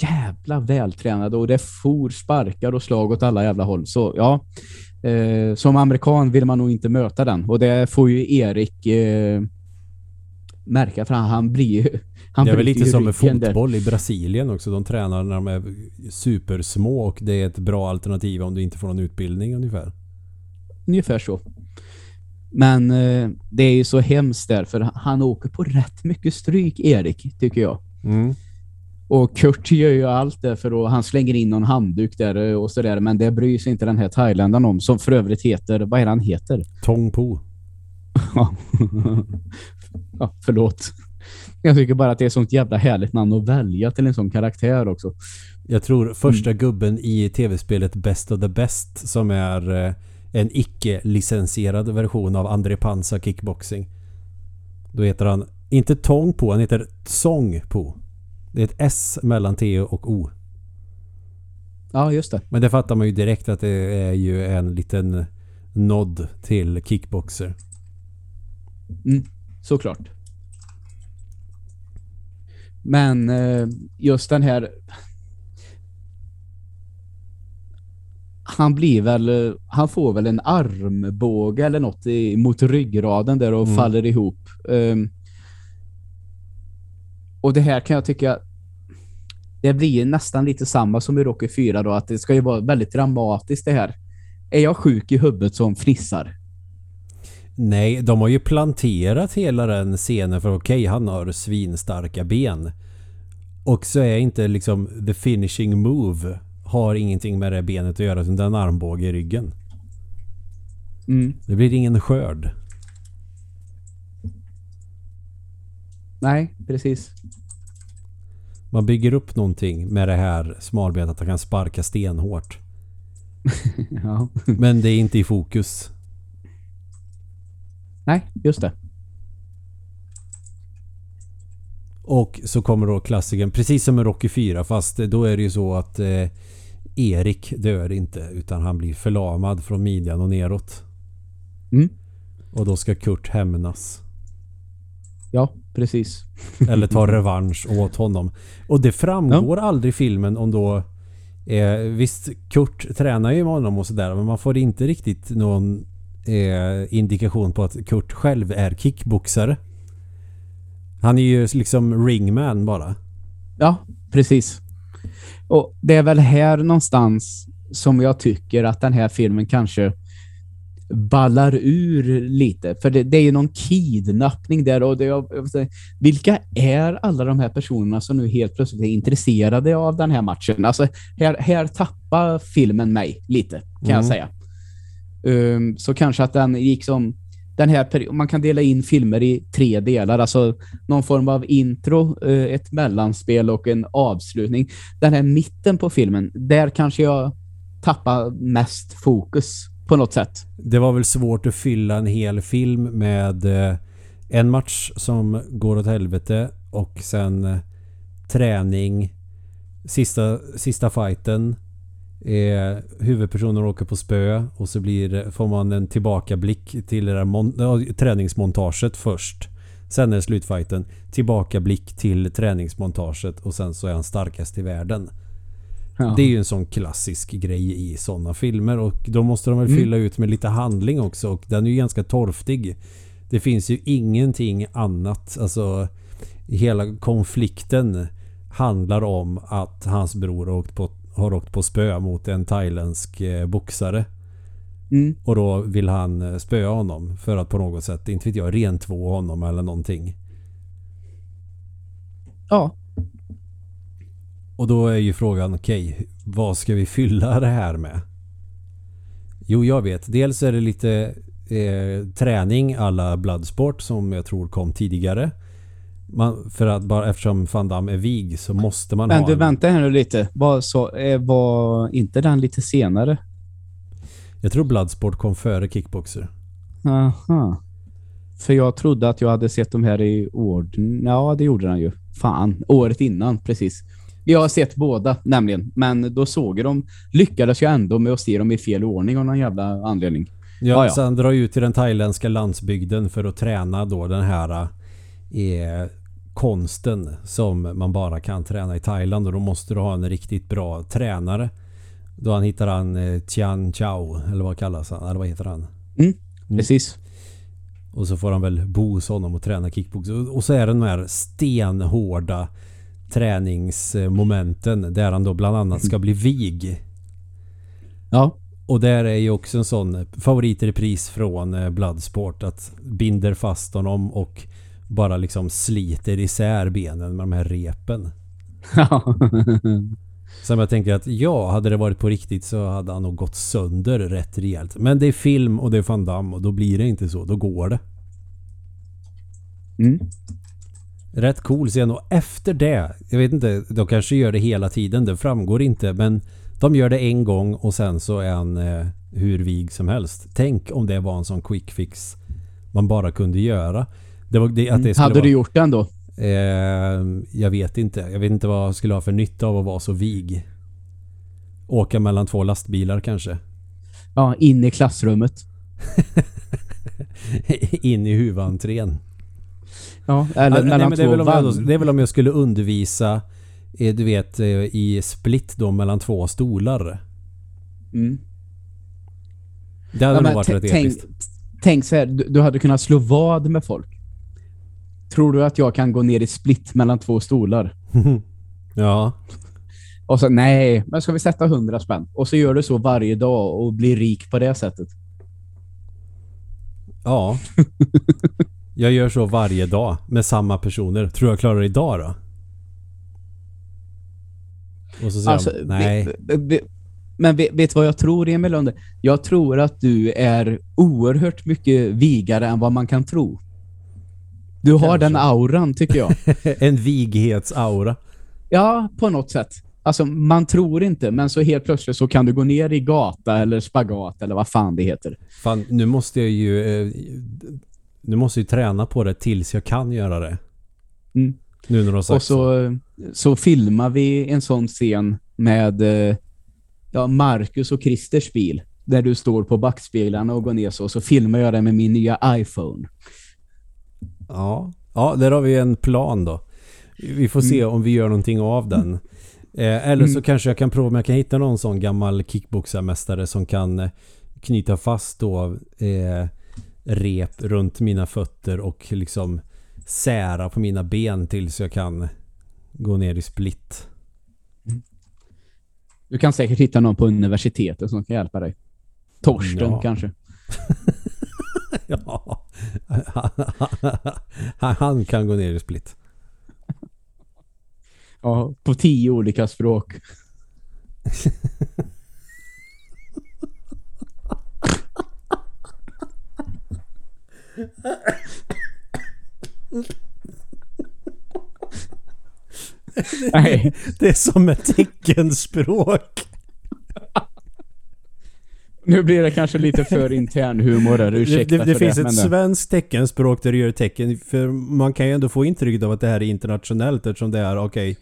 jävla vältränade och det for sparkar och slag åt alla jävla håll. Så ja, eh, som amerikan vill man nog inte möta den. Och det får ju Erik eh, märka för han, han blir ju... *laughs* Han Det är väl lite som med ryggen där. fotboll i Brasilien också. De tränar när de är supersmå och det är ett bra alternativ om du inte får någon utbildning ungefär. Ungefär så. Men eh, det är ju så hemskt där, för han åker på rätt mycket stryk, Erik, tycker jag. Mm. Och Kurt gör ju allt det för att han slänger in någon handduk där och sådär. Men det bryr sig inte den här thailändaren om. Som för övrigt heter, vad är han heter? Tong Po. *laughs* Ja. förlåt. Jag tycker bara att det är sånt jävla härligt namn att välja till en sån karaktär också. Jag tror första gubben i tv-spelet Best of the Best som är eh, en icke-licensierad version av André Pansa kickboxing. Då heter han inte Tong Po, han heter Tsong Po. Det är ett S mellan T och O. Ja, just det. Men det fattar man ju direkt att det är ju en liten nod till kickboxer. Mm, såklart. Men eh, just den här... Han blir väl... eh, Han får väl en armbåge eller något i, mot ryggraden där och Mm. faller ihop. Och det här kan jag tycka... Det blir nästan lite samma som i Rocky 4 då, att det ska ju vara väldigt dramatiskt det här. Är jag sjuk i huvudet som fnissar? Nej, de har ju planterat hela den scenen för okej, han har svinstarka ben. Och så är inte liksom the finishing move har ingenting med det benet att göra utan den armbåge i ryggen. Mm. Det blir ingen skörd. Nej, precis. Man bygger upp någonting med det här smalbenet att han kan sparka stenhårt. *laughs* ja. Men det är inte i fokus. Nej, just det. Och så kommer då klassiken precis som i Rocky 4 fast då är det ju så att eh, Erik dör inte utan han blir förlamad från midjan och neråt. Mm. Och då ska Kurt hämnas. Ja, precis. Eller ta revansch åt honom. Och det framgår aldrig i filmen om då... Eh, visst, Kurt tränar ju med honom och sådär men man får inte riktigt någon eh, indikation på att Kurt själv är kickboxare. Han är ju liksom ringman bara. Ja, precis. Och det är väl här någonstans som jag tycker att den här filmen kanske ballar ur lite. För det, det är ju någon kidnappning där och det, jag, jag säga, vilka är alla de här personerna som nu helt plötsligt är intresserade av den här matchen? Alltså här, här tappar filmen mig lite kan Mm. jag säga. Um, så kanske att den gick som den här man kan dela in filmer i tre delar, alltså någon form av intro, eh, ett mellanspel och en avslutning. Den här mitten på filmen, där kanske jag tappar mest fokus på något sätt. Det var väl svårt att fylla en hel film med eh, en match som går åt helvete och sen eh, träning, sista, sista fighten, eh, huvudpersonen åker på spö och så blir, eh, får man en tillbakablick till det där mon- träningsmontaget först. Sen är det slutfighten. Tillbakablick till träningsmontaget och sen så är han starkast i världen. Ja. Det är ju en sån klassisk grej i sådana filmer och då måste de väl Mm. fylla ut med lite handling också och den är ju ganska torftig. Det finns ju ingenting annat. Alltså hela konflikten handlar om att hans bror har åkt på, har åkt på spö mot en thailändsk eh, boxare. Mm. Och då vill han eh, spöa honom för att på något sätt, inte vet jag, rentvå honom eller någonting. ja. Och då är ju frågan, okej, vad ska vi fylla det här med? Jo, jag vet. Dels är det lite eh, träning alla Bloodsport som jag tror kom tidigare. Man, för att bara eftersom Van Damme är vig så måste man Men ha du, en, vänta här nu lite. Var, så, eh, var inte den lite senare? Jag tror Bloodsport kom före Kickboxer. Aha. För jag trodde att jag hade sett de här i orden. Ja, det gjorde den ju. Fan, året innan, precis. Jag har sett båda nämligen, men då såg jag dem. Lyckades jag ändå med att se dem i fel ordning av någon jävla anledning. Ja, Ja, ja. Sen drar ut till den thailändska landsbygden för att träna då den här eh, konsten som man bara kan träna i Thailand och då måste du ha en riktigt bra tränare. Då han hittar han eh, Tian Chao eller vad kallas han? Eller vad heter han? Mm. Precis. Och så får han väl bo hos honom och träna kickbox. Och och så är det de här stenhårda träningsmomenten där han då bland annat ska bli vig. Ja. Och där är ju också en sån favorit i repris från eh, Bloodsport att binder fast honom och bara liksom sliter isär benen med de här repen. Så *laughs* jag tänker att ja, hade det varit på riktigt så hade han nog gått sönder rätt rejält. Men det är film och det är Van Damme och då blir det inte så. Då går det. mm. Rätt cool scen och efter det, jag vet inte, de kanske gör det hela tiden, det framgår inte men de gör det en gång och sen så är han eh, hur vig som helst. Tänk om det var en sån quick fix man bara kunde göra. Det var det, att det skulle Hade vara, du gjort den då? eh, Jag vet inte. Jag vet inte vad jag skulle ha för nytta av att vara så vig. Åka mellan två lastbilar kanske. Ja, in i klassrummet. *laughs* In i huvudentrén. Ja, eller nej, mellan men det, är två väl om jag, det är väl om jag skulle undervisa eh, du vet eh, i split då mellan två stolar. Mm. Det hade Ja, nog varit rätt episkt. tänk så här, du, du hade kunnat slå vad med folk. Tror du att jag kan gå ner i split mellan två stolar? *laughs* ja. Och så, nej, men ska vi sätta hundra spänn? Och så gör du så varje dag och blir rik på det sättet. Ja. *laughs* Jag gör så varje dag med samma personer. Tror jag klarar det idag då? Och så säger Alltså, jag, nej. ve- ve- men vet, vet du vad jag tror, Emil Lunde? Jag tror att du är oerhört mycket vigare än vad man kan tro. Du har den auran, tycker jag. *laughs* en vighetsaura. Ja, på något sätt. Alltså, man tror inte, men så helt plötsligt så kan du gå ner i gata eller spagat eller vad fan det heter. Fan, nu måste jag ju... Eh, nu måste ju träna på det tills jag kan göra det. Mm. Nu när du har sagt Och så, så filmar vi en sån scen med eh, ja, Marcus och Christers bil. Där du står på backspeglarna och går ner så. Så filmar jag det med min nya iPhone. Ja. ja, där har vi en plan då. Vi får se Mm. om vi gör någonting av den. Eh, eller så kanske jag kan prova om jag kan hitta någon sån gammal kickboxarmästare som kan eh, knyta fast då eh, rep runt mina fötter och liksom sära på mina ben tills jag kan gå ner i split. Du kan säkert hitta någon på universitetet som kan hjälpa dig. Torsten Ja. kanske. *laughs* Ja. Han- Han kan gå ner i split. Ja, på tio olika språk. *laughs* Nej, Det är som ett teckenspråk. nu blir det kanske lite för intern humor där. Det, Ursäkta det, det för finns det. ett det- svenskt teckenspråk där du gör tecken. För man kan ju ändå få intrycket av att det här är internationellt eftersom det är okej.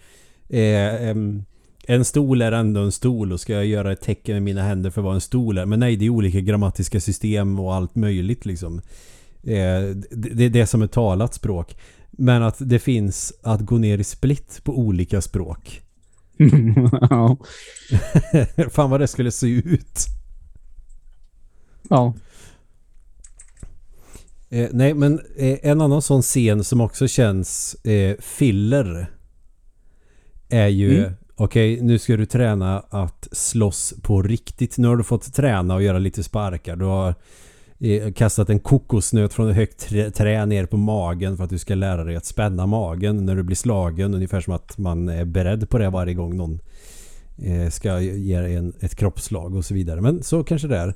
eh, em, en stol är ändå en stol och ska jag göra ett tecken med mina händer för vad en stol är. Men nej, det är olika grammatiska system och allt möjligt liksom. Eh, det, det är det som är talat språk. Men att det finns att gå ner i split på olika språk. *laughs* ja. *laughs* Fan vad det skulle se ut. ja. Eh, nej, men eh, en annan sån scen som också känns eh, filler är ju Mm. okej, nu ska du träna att slåss på riktigt. Nu har du fått träna och göra lite sparkar. Du har kastat en kokosnöt från ett högt trä, trä ner på magen för att du ska lära dig att spänna magen när du blir slagen. Ungefär som att man är beredd på det varje gång någon eh, ska ge dig en, ett kroppsslag och så vidare. Men så kanske det är.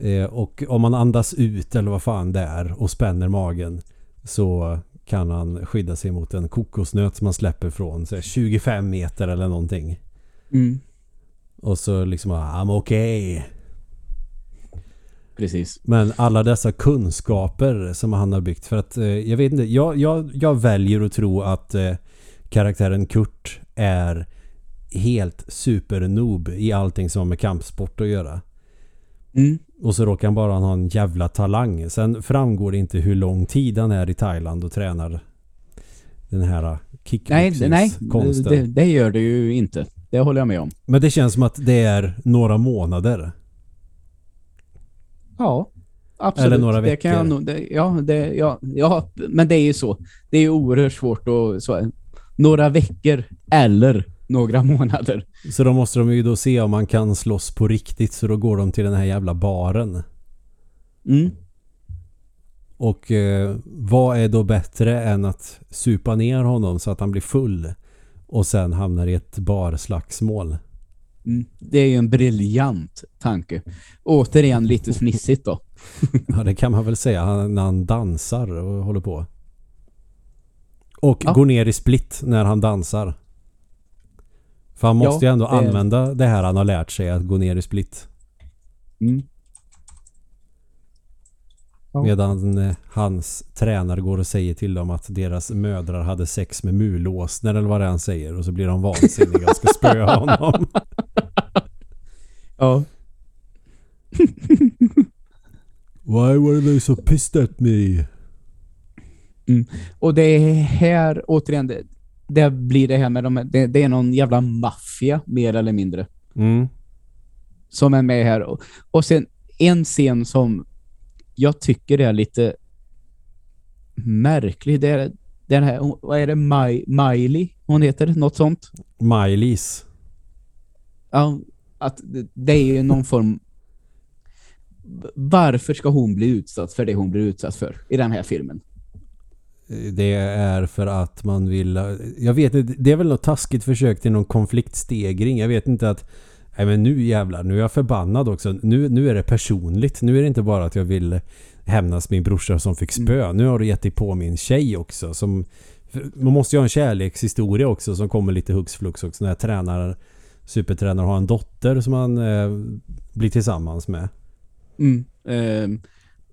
Eh, och om man andas ut eller vad fan det är och spänner magen så kan han skydda sig mot en kokosnöt som man släpper från så här, 25 meter eller någonting. Mm. Och så liksom I'm okay. Precis. Men alla dessa kunskaper som han har byggt för att eh, jag vet inte, jag, jag, jag väljer att tro att eh, karaktären Kurt är helt super-noob i allting som har med kampsport att göra. Mm. Och så råkar han bara ha en jävla talang. Sen framgår det inte hur lång tid han är i Thailand och tränar den här Nej, kickboxingskonsten. nej det, det gör det ju inte. Det håller jag med om. Men det känns som att det är några månader. Ja, absolut. Eller några Det kan jag veckor. nog, det, ja, det, ja, ja, men det är ju så. Det är ju oerhört svårt att... Så, några veckor eller några *laughs* månader. Så då måste de ju då se om man kan slåss på riktigt. Så då går de till den här jävla baren. Mm. Och eh, vad är då bättre än att supa ner honom så att han blir full och sen hamnar i ett barslagsmål? Mm. Det är ju en briljant tanke. Återigen lite fnissigt då. *laughs* Ja, det kan man väl säga han, när han dansar och håller på. Och Ja. går ner i split när han dansar. För han Ja, måste ju ändå det- använda det här han har lärt sig att gå ner i split. Mm. Ja. Medan eh, hans tränare går och säger till dem att deras mödrar hade sex med mulåsnor eller vad det är han säger. Och så blir de vansinniga och ska spöa *laughs* honom. Ja. Why were they so pissed at me? Och det är här, återigen, det, det blir det här med de här, det, det är någon jävla maffia mer eller mindre Mm. som är med här. Och, och sen en scen som jag tycker är lite märklig. Det är den här, vad är det, Maj, Miley hon heter? Något sånt? Miley's. Ja, att det, det är ju någon form... Varför ska hon bli utsatt för det hon blir utsatt för i den här filmen? Det är för att man vill... Jag vet inte, det är väl något taskigt försök till någon konfliktstegring. Jag vet inte att... Nej men nu jävlar, nu är jag förbannad också. Nu, nu är det personligt. Nu är det inte bara att jag vill hämnas min brorsa som fick spö. Nu har du gett dig på min tjej också. Som, man måste ju ha en kärlekshistoria också som kommer lite hux flux också. När jag tränar, supertränare har en dotter som man eh, blir tillsammans med. Mm. Ehm,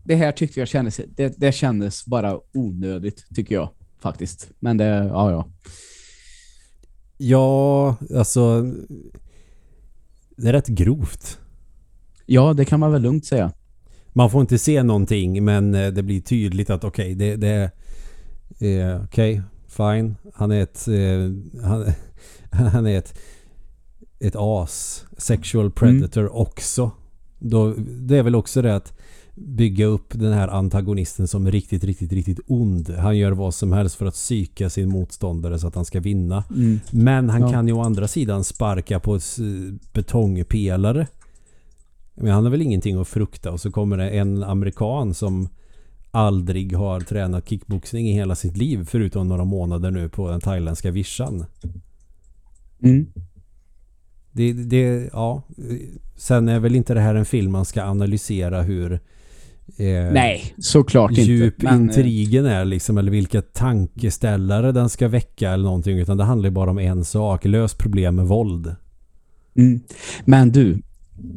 det här tyckte jag kändes, det, det kändes bara onödigt tycker jag faktiskt. Men det, ja ja. Ja, alltså... Det är rätt grovt. Ja, det kan man väl lugnt säga. Man får inte se någonting men eh, det blir tydligt att okej, det, det är... Eh, okej, fine. Han är ett... Eh, han, *laughs* han är ett... Ett as. Sexual predator också. Då, det är väl också det att bygga upp den här antagonisten som riktigt, riktigt, riktigt ond. Han gör vad som helst för att psyka sin motståndare så att han ska vinna. Mm. Men han Ja. kan ju å andra sidan sparka på s- betongpelare. Men han har väl ingenting att frukta och så kommer det en amerikan som aldrig har tränat kickboxning i hela sitt liv förutom några månader nu på den thailändska vischan. Mm. Det, det, ja. Sen är väl inte det här en film man ska analysera hur eh, Nej, såklart djup inte. Men, eh, intrigen är liksom eller vilka tankeställare den ska väcka eller någonting utan det handlar ju bara om en sak. Lös problem med våld. Mm. Men du,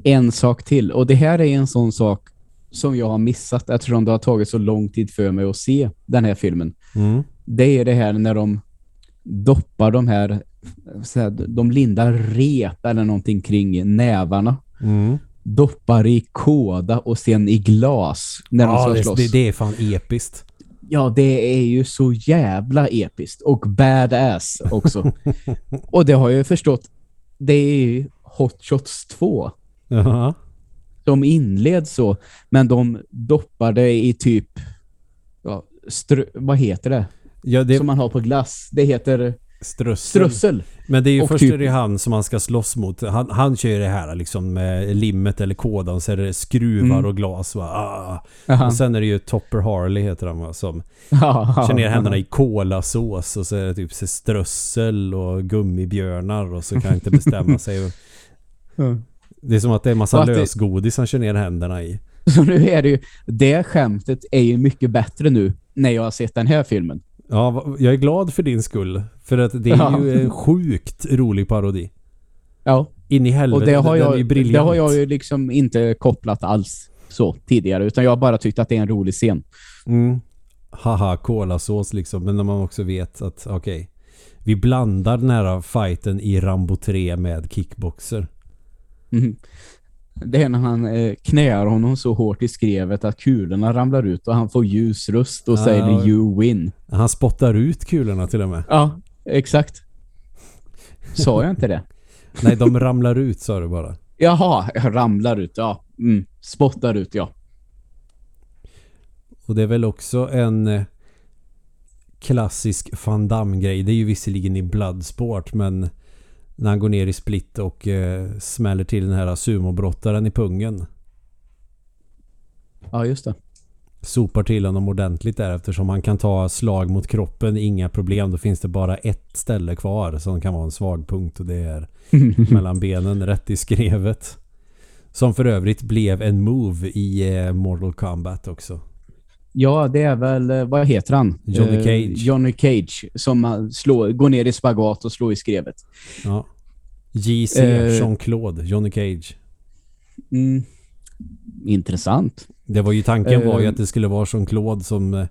en sak till. Och det här är en sån sak som jag har missat eftersom det har tagit så lång tid för mig att se den här filmen. Mm. Det är det här när de doppar de här, så här de lindar rep eller någonting kring nävarna. Mm. Doppar i kåda och sen i glas när de Ja, ska det, slåss. det, det är fan episkt. Ja, det är ju så jävla episkt. Och badass också. *laughs* och det har jag ju förstått. Det är ju Hot Shots 2 Jaha. som inleds så. Men de doppar det i typ ja, vad heter det? Ja, det Som man har på glass. Det heter strössel. strössel. Men det är ju Och först typ- är det han som man ska slåss mot. Han, han kör ju det här liksom med limmet eller kodan så är det skruvar Mm. och glas. Va? Ah. Aha. Och sen är det ju Topper Harley heter han va? Som Ja, *laughs* kör ner händerna i kolasås och så är det typ så strössel och gummibjörnar och så kan han inte bestämma sig. *laughs* Ja. Det är som att det är Och massa det- lösgodis han kör ner händerna i. *laughs* Så nu är det ju, det skämtet är ju mycket bättre nu när jag har sett den här filmen. Ja, jag är glad för din skull. För att det är Ja. ju en sjukt rolig parodi. Ja, In i helvete, och det har, den är jag, briljant. det har jag ju liksom inte kopplat alls så tidigare, utan jag har bara tyckt att det är en rolig scen. Mm. Haha, kolasås liksom. Men när man också vet att okej. vi blandar den här fighten i Rambo 3 med kickboxer. Mhm. Det är när han eh, knäar honom så hårt i skrevet att kulorna ramlar ut och han får ljus röst och Ja. säger you win. Han spottar ut kulorna till och med. Ja, exakt. Sa jag inte det? *laughs* Nej, de ramlar ut sa du bara. Jaha, ramlar ut, ja. Mm, spottar ut, ja. Och det är väl också en eh, klassisk Van Damme-grej. Det är ju visserligen i Bloodsport men när han går ner i split och eh, smäller till den här sumobrottaren i pungen. Ja, just det. Sopar till honom ordentligt där eftersom han kan ta slag mot kroppen, inga problem. Då finns det bara ett ställe kvar som kan vara en svag punkt och det är *laughs* mellan benen rätt i skrevet. Som för övrigt blev en move i eh, Mortal Kombat också. Ja, det är väl, eh, vad heter han? Johnny Eh, Cage. Johnny Cage, som slår, går ner i spagat och slår i skrevet. Ja. JC, Eh. Jean-Claude, Johnny Cage. Mm. Intressant. Det var ju tanken var ju Eh. att det skulle vara Jean-Claude som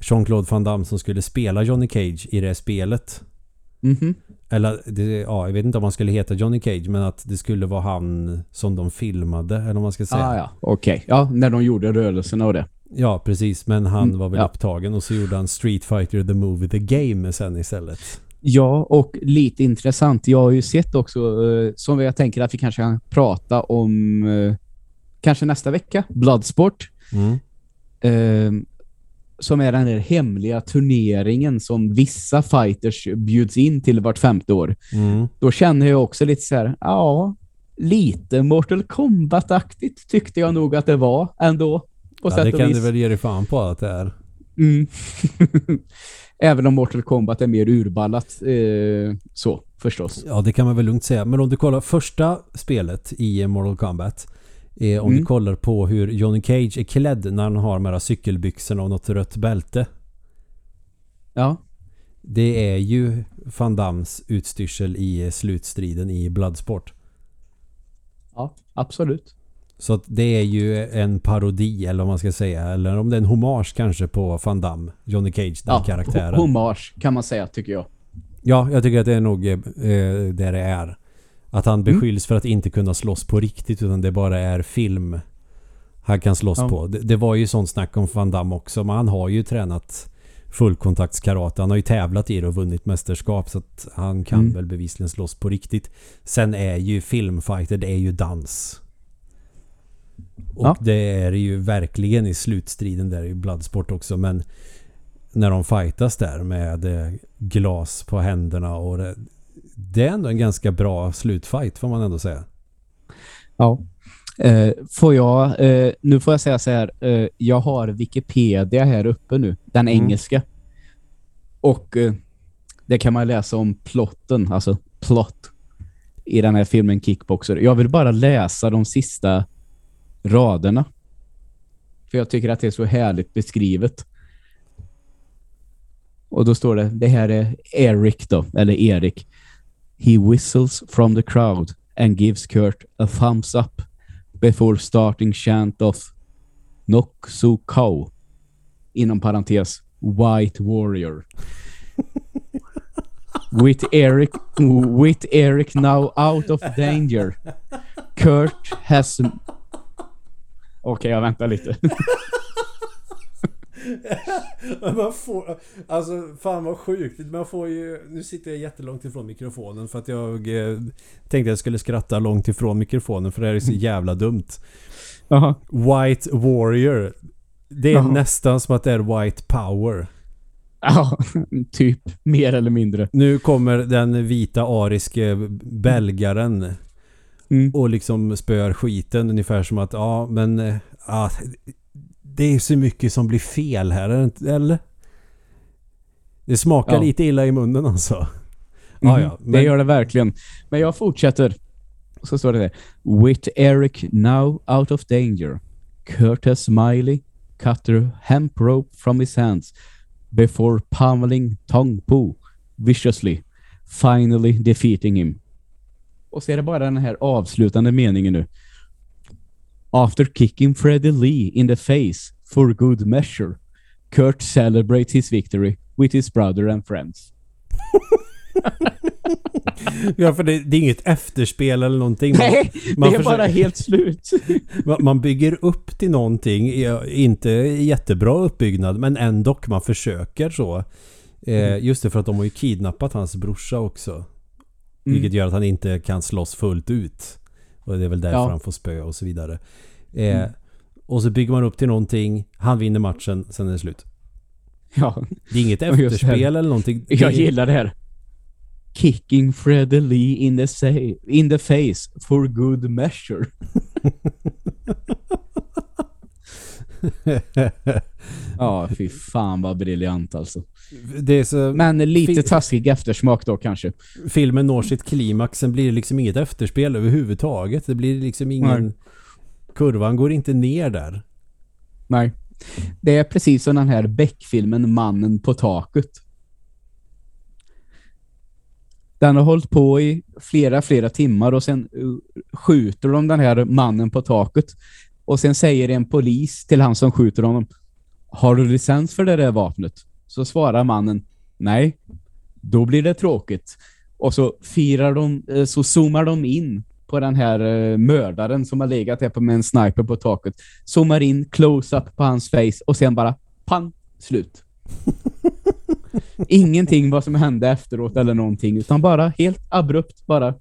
Jean-Claude Van Damme som skulle spela Johnny Cage i det spelet. Mhm. Eller det, ja, jag vet inte om han skulle heta Johnny Cage men att det skulle vara han som de filmade eller om man ska säga. Ah, ja, okej. Ja, när de gjorde rörelserna och det. Ja, precis. Men han Mm, var väl ja. upptagen och så gjorde han Street Fighter The Movie The Game sen istället. Ja, och lite intressant. Jag har ju sett också, eh, som jag tänker att vi kanske kan prata om eh, kanske nästa vecka, Bloodsport. Mm. Som är den där hemliga turneringen som vissa fighters bjuds in till vart femte år. Mm. Då känner jag också lite så här, ja, lite Mortal Kombat-aktigt tyckte jag nog att det var ändå. På Ja, sätt det kan vis. du väl ge dig fan på att det är. Mm. *laughs* Även om Mortal Kombat är mer urballat eh, så, förstås. Ja, det kan man väl lugnt säga. Men om du kollar första spelet i Mortal Kombat. Eh, om du Mm. kollar på hur Johnny Cage är klädd när han har de här cykelbyxorna och något rött bälte. Ja, Det är ju Van Dams utstyrsel i slutstriden i Bloodsport. ja absolut. Så att det är ju en parodi eller vad man ska säga. Eller om det är en hommage kanske på Van Damme. Johnny Cage, den Ja, karaktären. ho- hommage kan man säga, tycker jag. Ja, jag tycker att det är nog eh, där det är. Att han Mm. beskylls för att inte kunna slåss på riktigt utan det bara är film han kan slåss Ja. på. Det, det var ju sånt snack om Van Damme också men han har ju tränat fullkontaktskarate. Han har ju tävlat i det och vunnit mästerskap så att han kan Mm. väl bevisligen slåss på riktigt. Sen är ju filmfighter, det är ju dans. Och Ja. det är ju verkligen i slutstriden där i Bloodsport också. Men när de fightas där med eh, glas på händerna och det, det är ändå en ganska bra slutfight får man ändå säga. Ja. Eh, får jag, eh, nu får jag säga så här, eh, jag har Wikipedia här uppe nu, den Mm. engelska. Och eh, det kan man läsa om plotten, alltså plot i den här filmen Kickboxer. Jag vill bara läsa de sista raderna. För jag tycker att det är så härligt beskrivet. Och då står det, det här är Eric då, eller Erik. He whistles from the crowd and gives Kurt a thumbs up before starting chant of Nok Su Kau. Inom parentes, White Warrior. with Eric with Eric now out of danger. Kurt has Okej, okay, jag väntar lite. *laughs* *laughs* Man får, alltså fan vad sjukt. Man får ju, nu sitter jag jättelångt ifrån mikrofonen för att jag eh, tänkte jag skulle skratta långt ifrån mikrofonen för det här är så jävla dumt. Jaha. White Warrior. Det är Jaha. nästan som att det är White Power. Ja, *laughs* typ. Mer eller mindre. Nu kommer den vita ariske belgaren Mm. och liksom spöar skiten ungefär som att ja men eh, ja, det är så mycket som blir fel här det eller? Det smakar Ja. lite illa i munnen alltså. Mhm, Ja, ja, Det men- gör det verkligen. Men jag fortsätter. Så står det där. With Eric now out of danger. Curtis Smiley cut the hemp rope from his hands before pummeling Tong Po viciously, finally defeating him. Och så är det bara den här avslutande meningen nu. After kicking Freddie Lee in the face for good measure, Kurt celebrates his victory with his brother and friends. *laughs* Ja för det, det är inget efterspel eller någonting. Man, Nej, man det är försöker- bara helt slut. *laughs* man- bygger upp till någonting. Inte jättebra uppbyggnad men ändå man försöker så. Eh, Mm. just det för att de har ju kidnappat hans brorsa också. Vilket gör att han inte kan slåss fullt ut. Och det är väl därför Ja. han får spö och så vidare. Eh, Mm. Och så bygger man upp till någonting. Han vinner matchen, sen är det slut. Ja, Det är inget efterspel eller någonting. Det jag är- gillar det här. Kicking Freddie Lee in the, sa- in the face for good measure. *laughs* Ja, fy fan vad briljant alltså. Det är så, Men lite taskig eftersmak då kanske. filmen når sitt klimax, sen blir det liksom inget efterspel överhuvudtaget. Det blir liksom ingen... Nej. Kurvan går inte ner där. Nej. Det är precis som den här Beck-filmen Mannen på taket. Den har hållit på i flera, flera timmar och sen uh, skjuter de den här mannen på taket. Och sen säger en polis till han som skjuter honom Har du licens för det där vapnet? Så svarar mannen Nej. Då blir det tråkigt. Och så firar de, eh, så zoomar de in på den här eh, mördaren som har legat där med en sniper på taket. Zoomar in, close-up på hans face och sen bara pang, slut. Ingenting vad som hände efteråt eller någonting utan bara helt abrupt bara.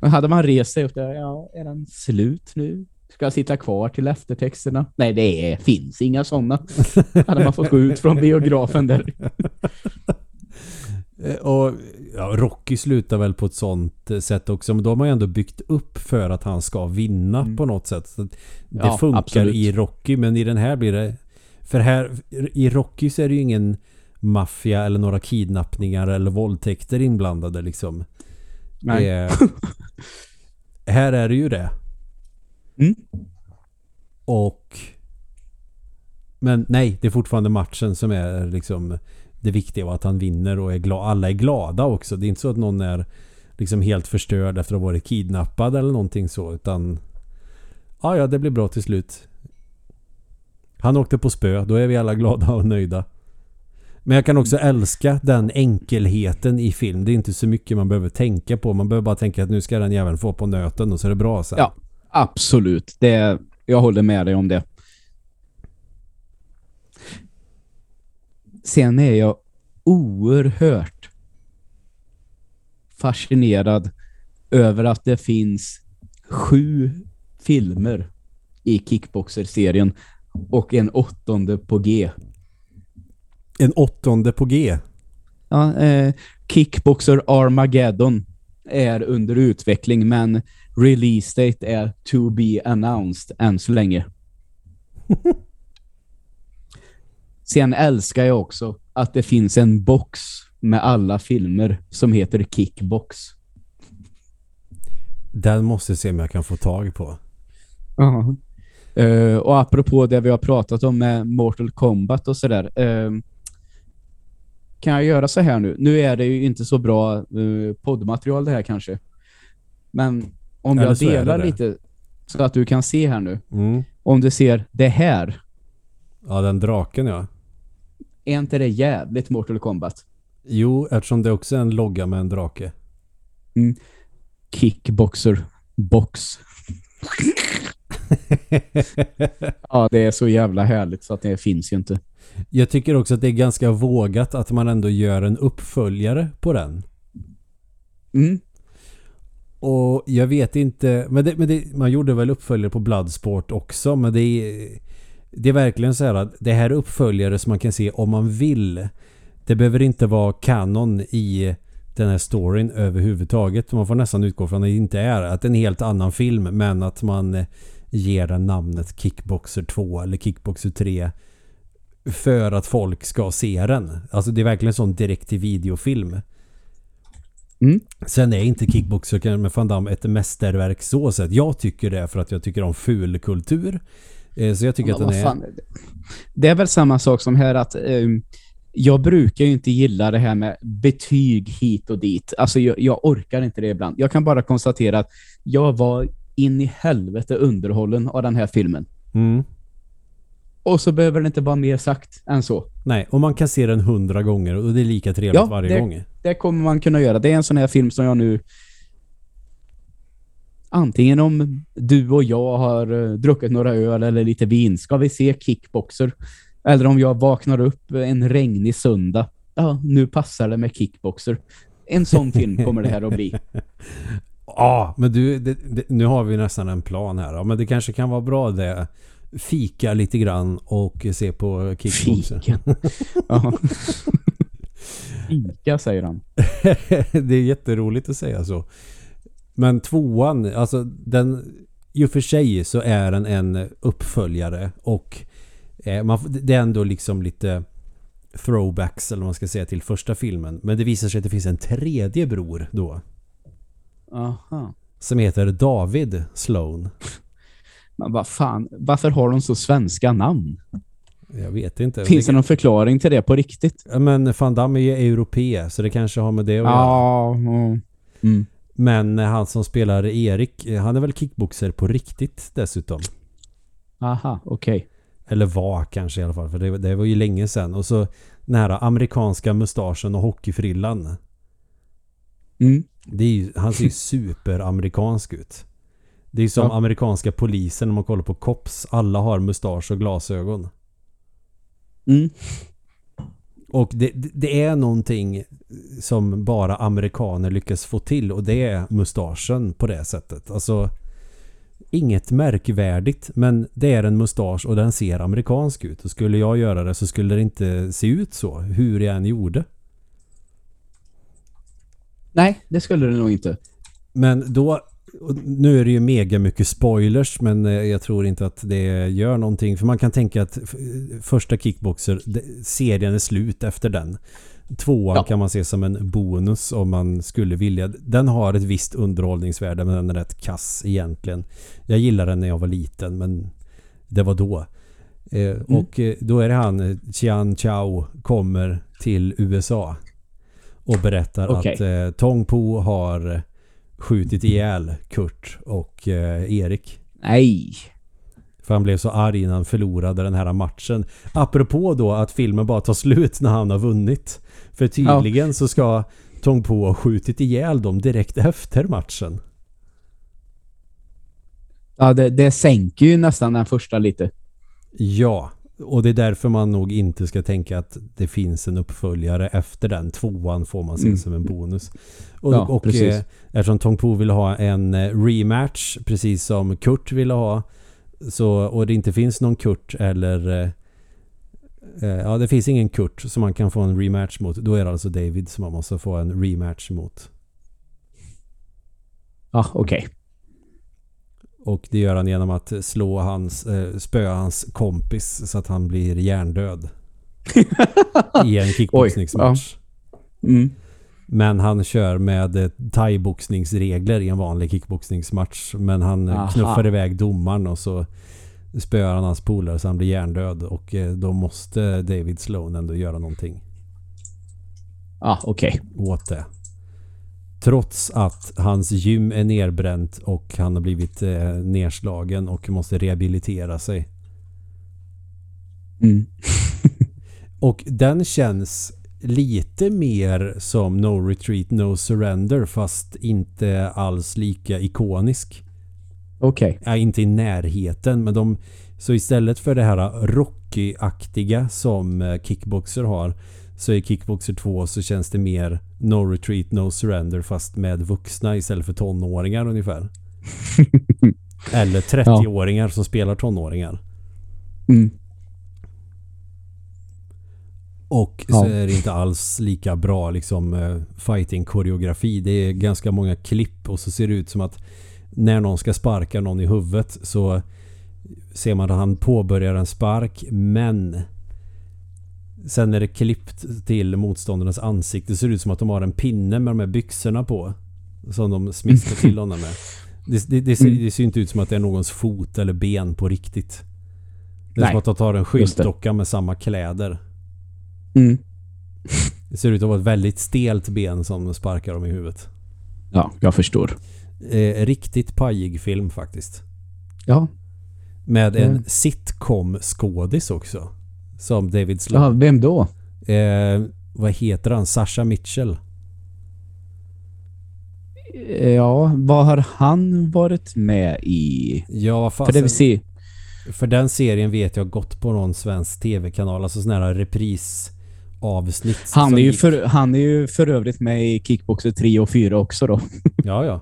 Hade man rest sig upp där, ja, är den slut nu? Ska jag sitta kvar till eftertexterna? Nej, det är, finns inga sådana. *laughs* Hade man fått gå ut från biografen där. *laughs* Eh, Och ja, Rocky slutar väl på ett sånt eh, sätt också. Men då har man ju ändå byggt upp för att han ska vinna Mm. på något sätt. Så det Ja, funkar absolut. i Rocky men i den här blir det... För här, i Rocky så är det ju ingen maffia eller några kidnappningar eller våldtäkter inblandade liksom. Nej. Eh, *laughs* här är det ju det. Mm. Och... Men nej, det är fortfarande matchen som är liksom det viktiga och att han vinner och är glad. Alla är glada också. Det är inte så att någon är liksom helt förstörd efter att ha varit kidnappad eller någonting så utan... Ja, ja, det blir bra till slut. Han åkte på spö. Då är vi alla glada och nöjda. Men jag kan också älska den enkelheten i film. Det är inte så mycket man behöver tänka på. Man behöver bara tänka att nu ska den jäveln få på nöten och så är det bra sen. Ja. Absolut. Det, jag håller med dig om det. Sen är jag oerhört fascinerad över att det finns sju filmer i kickboxer-serien och en åttonde på G. En åttonde på G. Ja, eh, Kickboxer Armageddon är under utveckling men release date är to be announced än så länge. *laughs* Sen älskar jag också att det finns en box med alla filmer som heter Kickbox. Den måste jag se om jag kan få tag på. Ja. Uh, och apropå det vi har pratat om med Mortal Kombat och sådär. Uh, kan jag göra så här nu? Nu är det ju inte så bra uh, poddmaterial det här kanske. Men om Eller jag så är det delar det. lite så att du kan se här nu. Mm. Om du ser det här. Ja, den draken ja. Är inte det jävligt Mortal Kombat? Jo, eftersom det också är en logga med en drake. Kickboxer box. *laughs* ja, det är så jävla härligt så att det finns ju inte. Jag tycker också att det är ganska vågat att man ändå gör en uppföljare på den. Mm. Och jag vet inte, men, det, men det, man gjorde väl uppföljare på Bloodsport också, men det är, det är verkligen så här att det här är uppföljare som man kan se om man vill. Det behöver inte vara kanon i den här storyn överhuvudtaget. Man får nästan utgå från att det inte är att det är en helt annan film, men att man ger den namnet Kickboxer 2 eller Kickboxer 3 för att folk ska se den. Alltså det är verkligen en sån direkt till videofilm. Mm. Sen är inte Kickboxer med Van Damme ett mästerverk så sett. Jag tycker det för att jag tycker om fulkultur. Eh, Så jag tycker Ja, att den är... fan det? är väl samma sak som här att ehm, jag brukar ju inte gilla det här med betyg hit och dit. Alltså jag, jag orkar inte det ibland. Jag kan bara konstatera att jag var in i helvete underhållen av den här filmen. Mm. Och så behöver det inte vara mer sagt än så. Nej, och man kan se den hundra gånger och det är lika trevligt Ja, varje det- gång. Det kommer man kunna göra. Det är en sån här film som jag nu antingen om du och jag har uh, druckit några öl eller lite vin ska vi se Kickboxer. Eller om jag vaknar upp en regnig söndag. Ja, nu passar det med Kickboxer. En sån film kommer det här att bli. *laughs* Ja, men du, det, det, nu har vi nästan en plan här. Ja, men det kanske kan vara bra det. Fika lite grann och se på Kickboxer. Fika. *laughs* Ja. Fika säger han. *laughs* det är jätteroligt att säga så. Men tvåan, alltså den och för sig så är den en uppföljare och eh, man, det är ändå liksom lite throwbacks eller vad man ska säga till första filmen. Men det visar sig att det finns en tredje bror då Aha. som heter David Sloan. Men vad fan, varför har de så svenska namn? Jag vet inte. Finns det någon förklaring till det på riktigt? Ja, Men Van Damme är ju europé så det kanske har med det att göra. Ja. ja. Mm. Men han som spelar Erik, han är väl kickboxer på riktigt dessutom. Aha, okej. Eller var kanske i alla fall, för det, det var ju länge sedan. Och så den här amerikanska mustaschen och hockeyfrillan. Mm. Det är ju, han ser ju superamerikansk ut. Det är som Ja. amerikanska polisen när man kollar på Cops. Alla har mustasch och glasögon. Mm. Och det, det- är någonting som bara amerikaner lyckas få till och det är mustaschen på det sättet. Alltså inget märkvärdigt men det är en mustasch och den ser amerikansk ut. Och skulle jag göra det så skulle det inte se ut så hur jag än gjorde. Nej, det skulle det nog inte. Men då nu är det ju mega mycket spoilers men eh, jag tror inte att det gör någonting. För man kan tänka att f- första Kickboxer, serien är slut efter den. Tvåan Ja. kan man se som en bonus om man skulle vilja. Den har ett visst underhållningsvärde men den är rätt kass egentligen. Jag gillade den när jag var liten men det var då. Eh, Och eh, då är det han, eh, Chian Chow, kommer till USA och berättar Okej. att eh, Tong Po har skjutit ihjäl Kurt och eh, Erik. Nej. För han blev så arg när han förlorade den här matchen. Apropå då att filmen bara tar slut när han har vunnit. För tydligen så ska Tong Po ha skjutit ihjäl dem direkt efter matchen. Ja, det, det sänker ju nästan den första lite. Ja, och det är därför man nog inte ska tänka att det finns en uppföljare efter den. Tvåan får man se Mm. som en bonus. Och, Ja, och eh, eftersom Tong Po vill ha en eh, rematch, precis som Kurt ville ha, Så, och det inte finns någon Kurt eller... Eh, eh, ja, det finns ingen Kurt som man kan få en rematch mot. Då är det alltså David som man måste få en rematch mot. Ja, okej. Och det gör han genom att slå hans, eh, spöa hans kompis så att han blir hjärndöd. *laughs* I en kickboxningsmatch. Mm. Men han kör med eh, thai-boxningsregler i en vanlig kickboxningsmatch. Men han Aha. knuffar iväg domaren och så spöar han hans polare så han blir hjärndöd. Och eh, då måste David Sloan ändå göra någonting Ja, okej. åt det. Trots att hans gym är nerbränt och han har blivit eh, nerslagen och måste rehabilitera sig. Mm. *laughs* Och den känns lite mer som No Retreat No Surrender fast inte alls lika ikonisk. Okej. Ja, inte i närheten men de så istället för det här Rocky-aktiga som eh, Kickboxer har så i Kickboxer 2 så känns det mer No Retreat No Surrender fast med vuxna istället för tonåringar ungefär. *laughs* Eller 30-åringar som spelar tonåringar. Mm. Och Ja. så är det inte alls lika bra liksom eh, fighting-koreografi. Det är ganska många klipp och så ser det ut som att när någon ska sparka någon i huvudet så ser man att han påbörjar en spark men sen är det klippt till motståndarnas ansikte. Det ser ut som att de har en pinne med de här byxorna på. Som de smiskar till honom med. Det, det, det, ser, Mm. det ser inte ut som att det är någons fot eller ben på riktigt. Det är Nej, som att de tar en skyltdocka med samma kläder. Mm. Det ser ut att vara ett väldigt stelt ben som sparkar dem i huvudet. Ja, jag förstår. Eh, riktigt pajig film faktiskt. Ja, Med en Mm. sitcom-skådis också. Som David ja Sloan. vem då? Eh, vad heter han? Sasha Mitchell. Ja, vad har han varit med i? Ja, vad För det fasen. vill se. För den serien vet jag gått på någon svensk tv-kanal. Alltså sådana här reprisavsnitt. Han är, ju gick- för, han är ju för övrigt med i Kickboxer 3 och 4 också då. Ja, ja.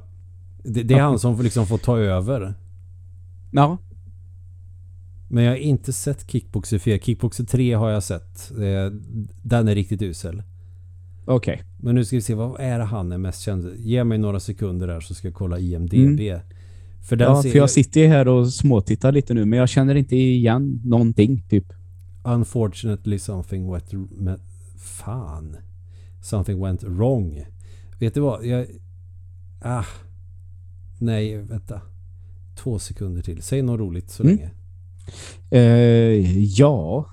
Det, det är han som liksom får ta över. Ja. Men jag har inte sett Kickboxer 4. Kickboxer 3 har jag sett. Eh, Den är riktigt usel. Okej. Men nu ska vi se, vad är det han är mest känd Ge mig några sekunder där så ska jag kolla IMDB. Mm. För Ja, för jag sitter ju här och småtittar lite nu, men jag känner inte igen någonting, typ. Unfortunately something went... Med, fan. Something went wrong. Vet du vad? Jag... Ah. Nej, vänta. Två sekunder till. Säg något roligt så Mm. länge. Eh, ja.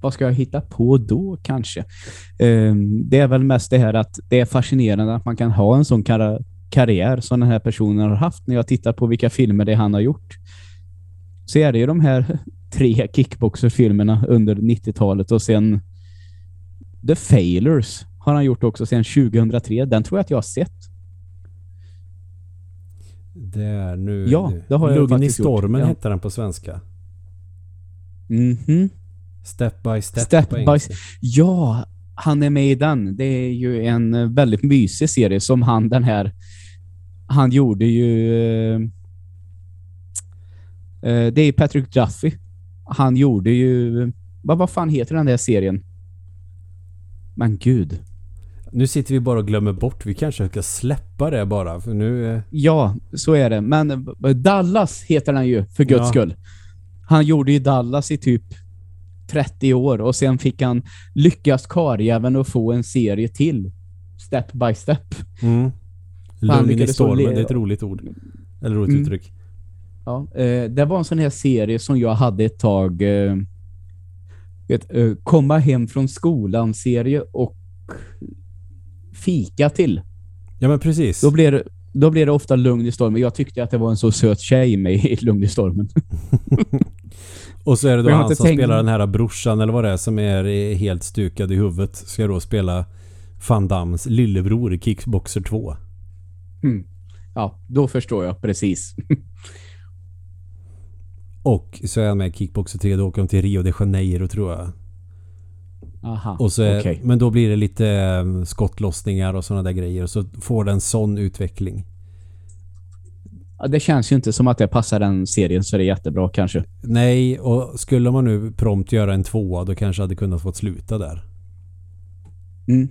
Vad ska jag hitta på då kanske? Eh, det är väl mest det här att det är fascinerande att man kan ha en sån kar karriär som den här personen har haft när jag tittar på vilka filmer det han har gjort. Så är det ju de här *laughs* tre kickboxer-filmerna under 90-talet och sen The Failures har han gjort också sedan 2003. Den tror jag att jag har sett. Det är nu... Ja, det har jag Lugn i faktiskt gjort, stormen ja. hette den på svenska. Mhm. Step by step, Step by. Ja, han är med i den. Det är ju en eh, väldigt mysig serie som han den här... Han gjorde ju... eh, eh, det är Patrick Duffy. Han gjorde ju... Vad, vad fan heter den där serien? Men gud. Nu sitter vi bara och glömmer bort. Vi kanske ska släppa det bara. För nu... eh, Ja, så är det. Men eh, Dallas heter den ju, för guds Ja. skull. Han gjorde ju Dallas i typ 30 år och sen fick han lyckas karjäveln att få en serie till. Step by step. Mm. Lugn i stormen. Det är ett roligt ord. Eller roligt Mm. uttryck. Ja, eh, det var en sån här serie som jag hade ett tag. Eh, vet, eh, komma hem från skolan-serie och fika till. Ja men precis. Då blir då blir det ofta lugn i stormen. Jag tyckte att det var en så söt tjej med i *laughs* Lugn i stormen. *laughs* Och så är det då han som tänkt- spelar den här brorsan eller vad det är som är helt stukad i huvudet. Ska då spela Van Dams lillebror i Kickboxer 2. Mm. Ja, då förstår jag precis. *laughs* Och så är han med i Kickboxer 3. Då åker de till Rio de Janeiro tror jag. Aha, Och så okej. Men då blir det lite eh, skottlossningar och sådana där grejer. Och så får den sån utveckling. Ja, det känns ju inte som att det passar den serien så det är jättebra kanske. Nej, och skulle man nu prompt göra en tvåa då kanske hade kunnat fått sluta där. Mm.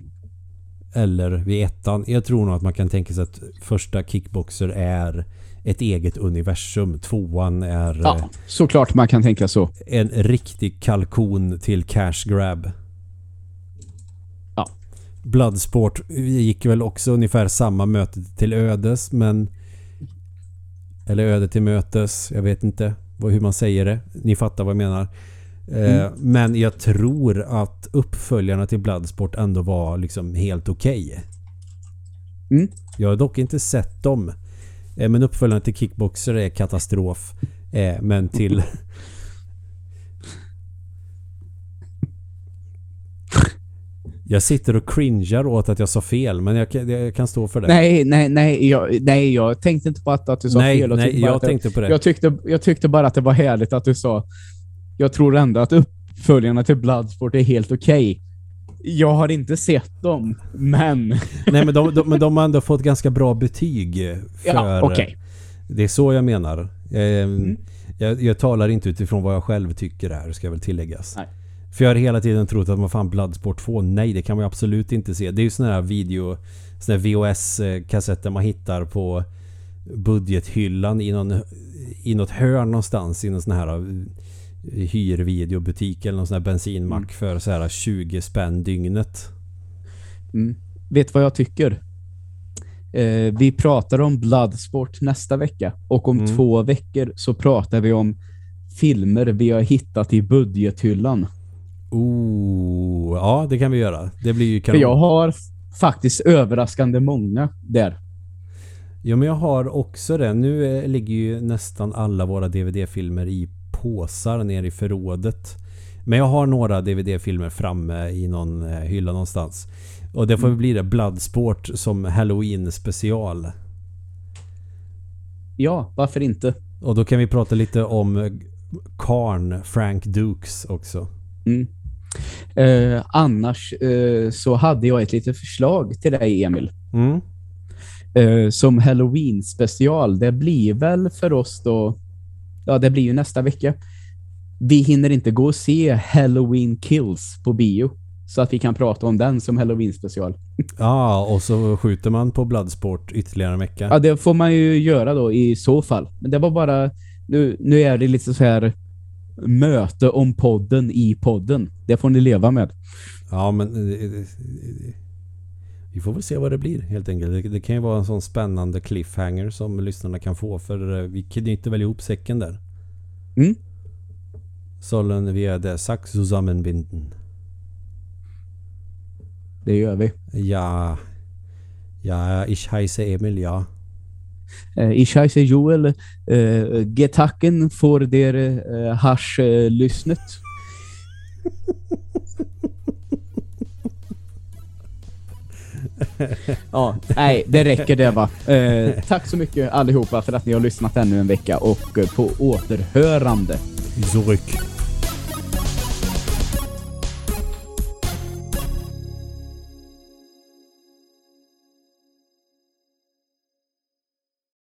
Eller vid ettan. Jag tror nog att man kan tänka sig att första Kickboxer är ett eget universum. Tvåan är Ja, såklart man kan tänka så. en riktig kalkon till cash grab. Bloodsport gick väl också ungefär samma möte till ödes men eller öde till mötes. Jag vet inte hur man säger det. Ni fattar vad jag menar. Eh, Men jag tror att uppföljarna till Bloodsport ändå var liksom helt okej. Mm. Jag har dock inte sett dem. Eh, Men uppföljarna till Kickboxer är katastrof. Eh, Men till... *laughs* Jag sitter och cringear åt att jag sa fel, men jag kan, jag kan stå för det. Nej, nej, nej. Jag, nej, jag tänkte inte på att, att du sa nej, fel. nej tyckte bara jag att det- tänkte på det. Jag tyckte, jag tyckte bara att det var härligt att du sa jag tror ändå att uppföljarna till Bloodsport är helt okej. Jag har inte sett dem, men... *laughs* Nej, men de, de, men de har ändå fått ganska bra betyg. För, Ja, okej. Det är så jag menar. Eh, jag, jag talar inte utifrån vad jag själv tycker här, ska väl tilläggas. Nej. För jag har hela tiden trott att man fan Bloodsport 2, nej det kan man ju absolut inte se. Det är ju såna här video, såna här VHS-kassetter man hittar på budgethyllan i, någon, i något hörn någonstans i någon sån här eh, hyrvideobutik eller någon sån här bensinmack för så här 20 spänn dygnet. Mm. Vet vad jag tycker? Eh, vi pratar om Bloodsport nästa vecka och om Mm. två veckor så pratar vi om filmer vi har hittat i budgethyllan. Oh, ja det kan vi göra. Det blir ju För kanon. jag har faktiskt överraskande många där. Ja men jag har också det. Nu eh, ligger ju nästan alla våra DVD-filmer i påsar nere i förrådet. Men jag har några DVD-filmer framme i någon eh, hylla någonstans. Och det får väl bli det. Bloodsport som Halloween special. Ja, varför inte? Och då kan vi prata lite om Karn, Frank Dukes också. Mm. Eh, annars eh, så hade jag ett litet förslag till dig, Emil. Mm. Eh, som Halloween special. Det blir väl för oss då... Ja, det blir ju nästa vecka. Vi hinner inte gå och se Halloween Kills på bio. Så att vi kan prata om den som Halloween special. *laughs* Ja, och så skjuter man på Bloodsport ytterligare en vecka. Ja, det får man ju göra då i så fall. Men det var bara... Nu, nu är det lite så här möte om podden i podden. Det får ni leva med. Ja, men... eh, eh, eh, Vi får väl se vad det blir helt enkelt. Det, det kan ju vara en sån spännande cliffhanger som lyssnarna kan få. För vi knyter väl ihop säcken där. Mm. Sollen wir der Sack zusammenbinden. Det gör vi. Ja... Ja, ich heiße Emil, ja. Ich heiße Joel. Eh, Getacken för der eh, hasch-lyssnet. *laughs* ja, nej, det räcker det va. Eh, tack så mycket allihopa för att ni har lyssnat ännu en vecka och på återhörande. Zurück.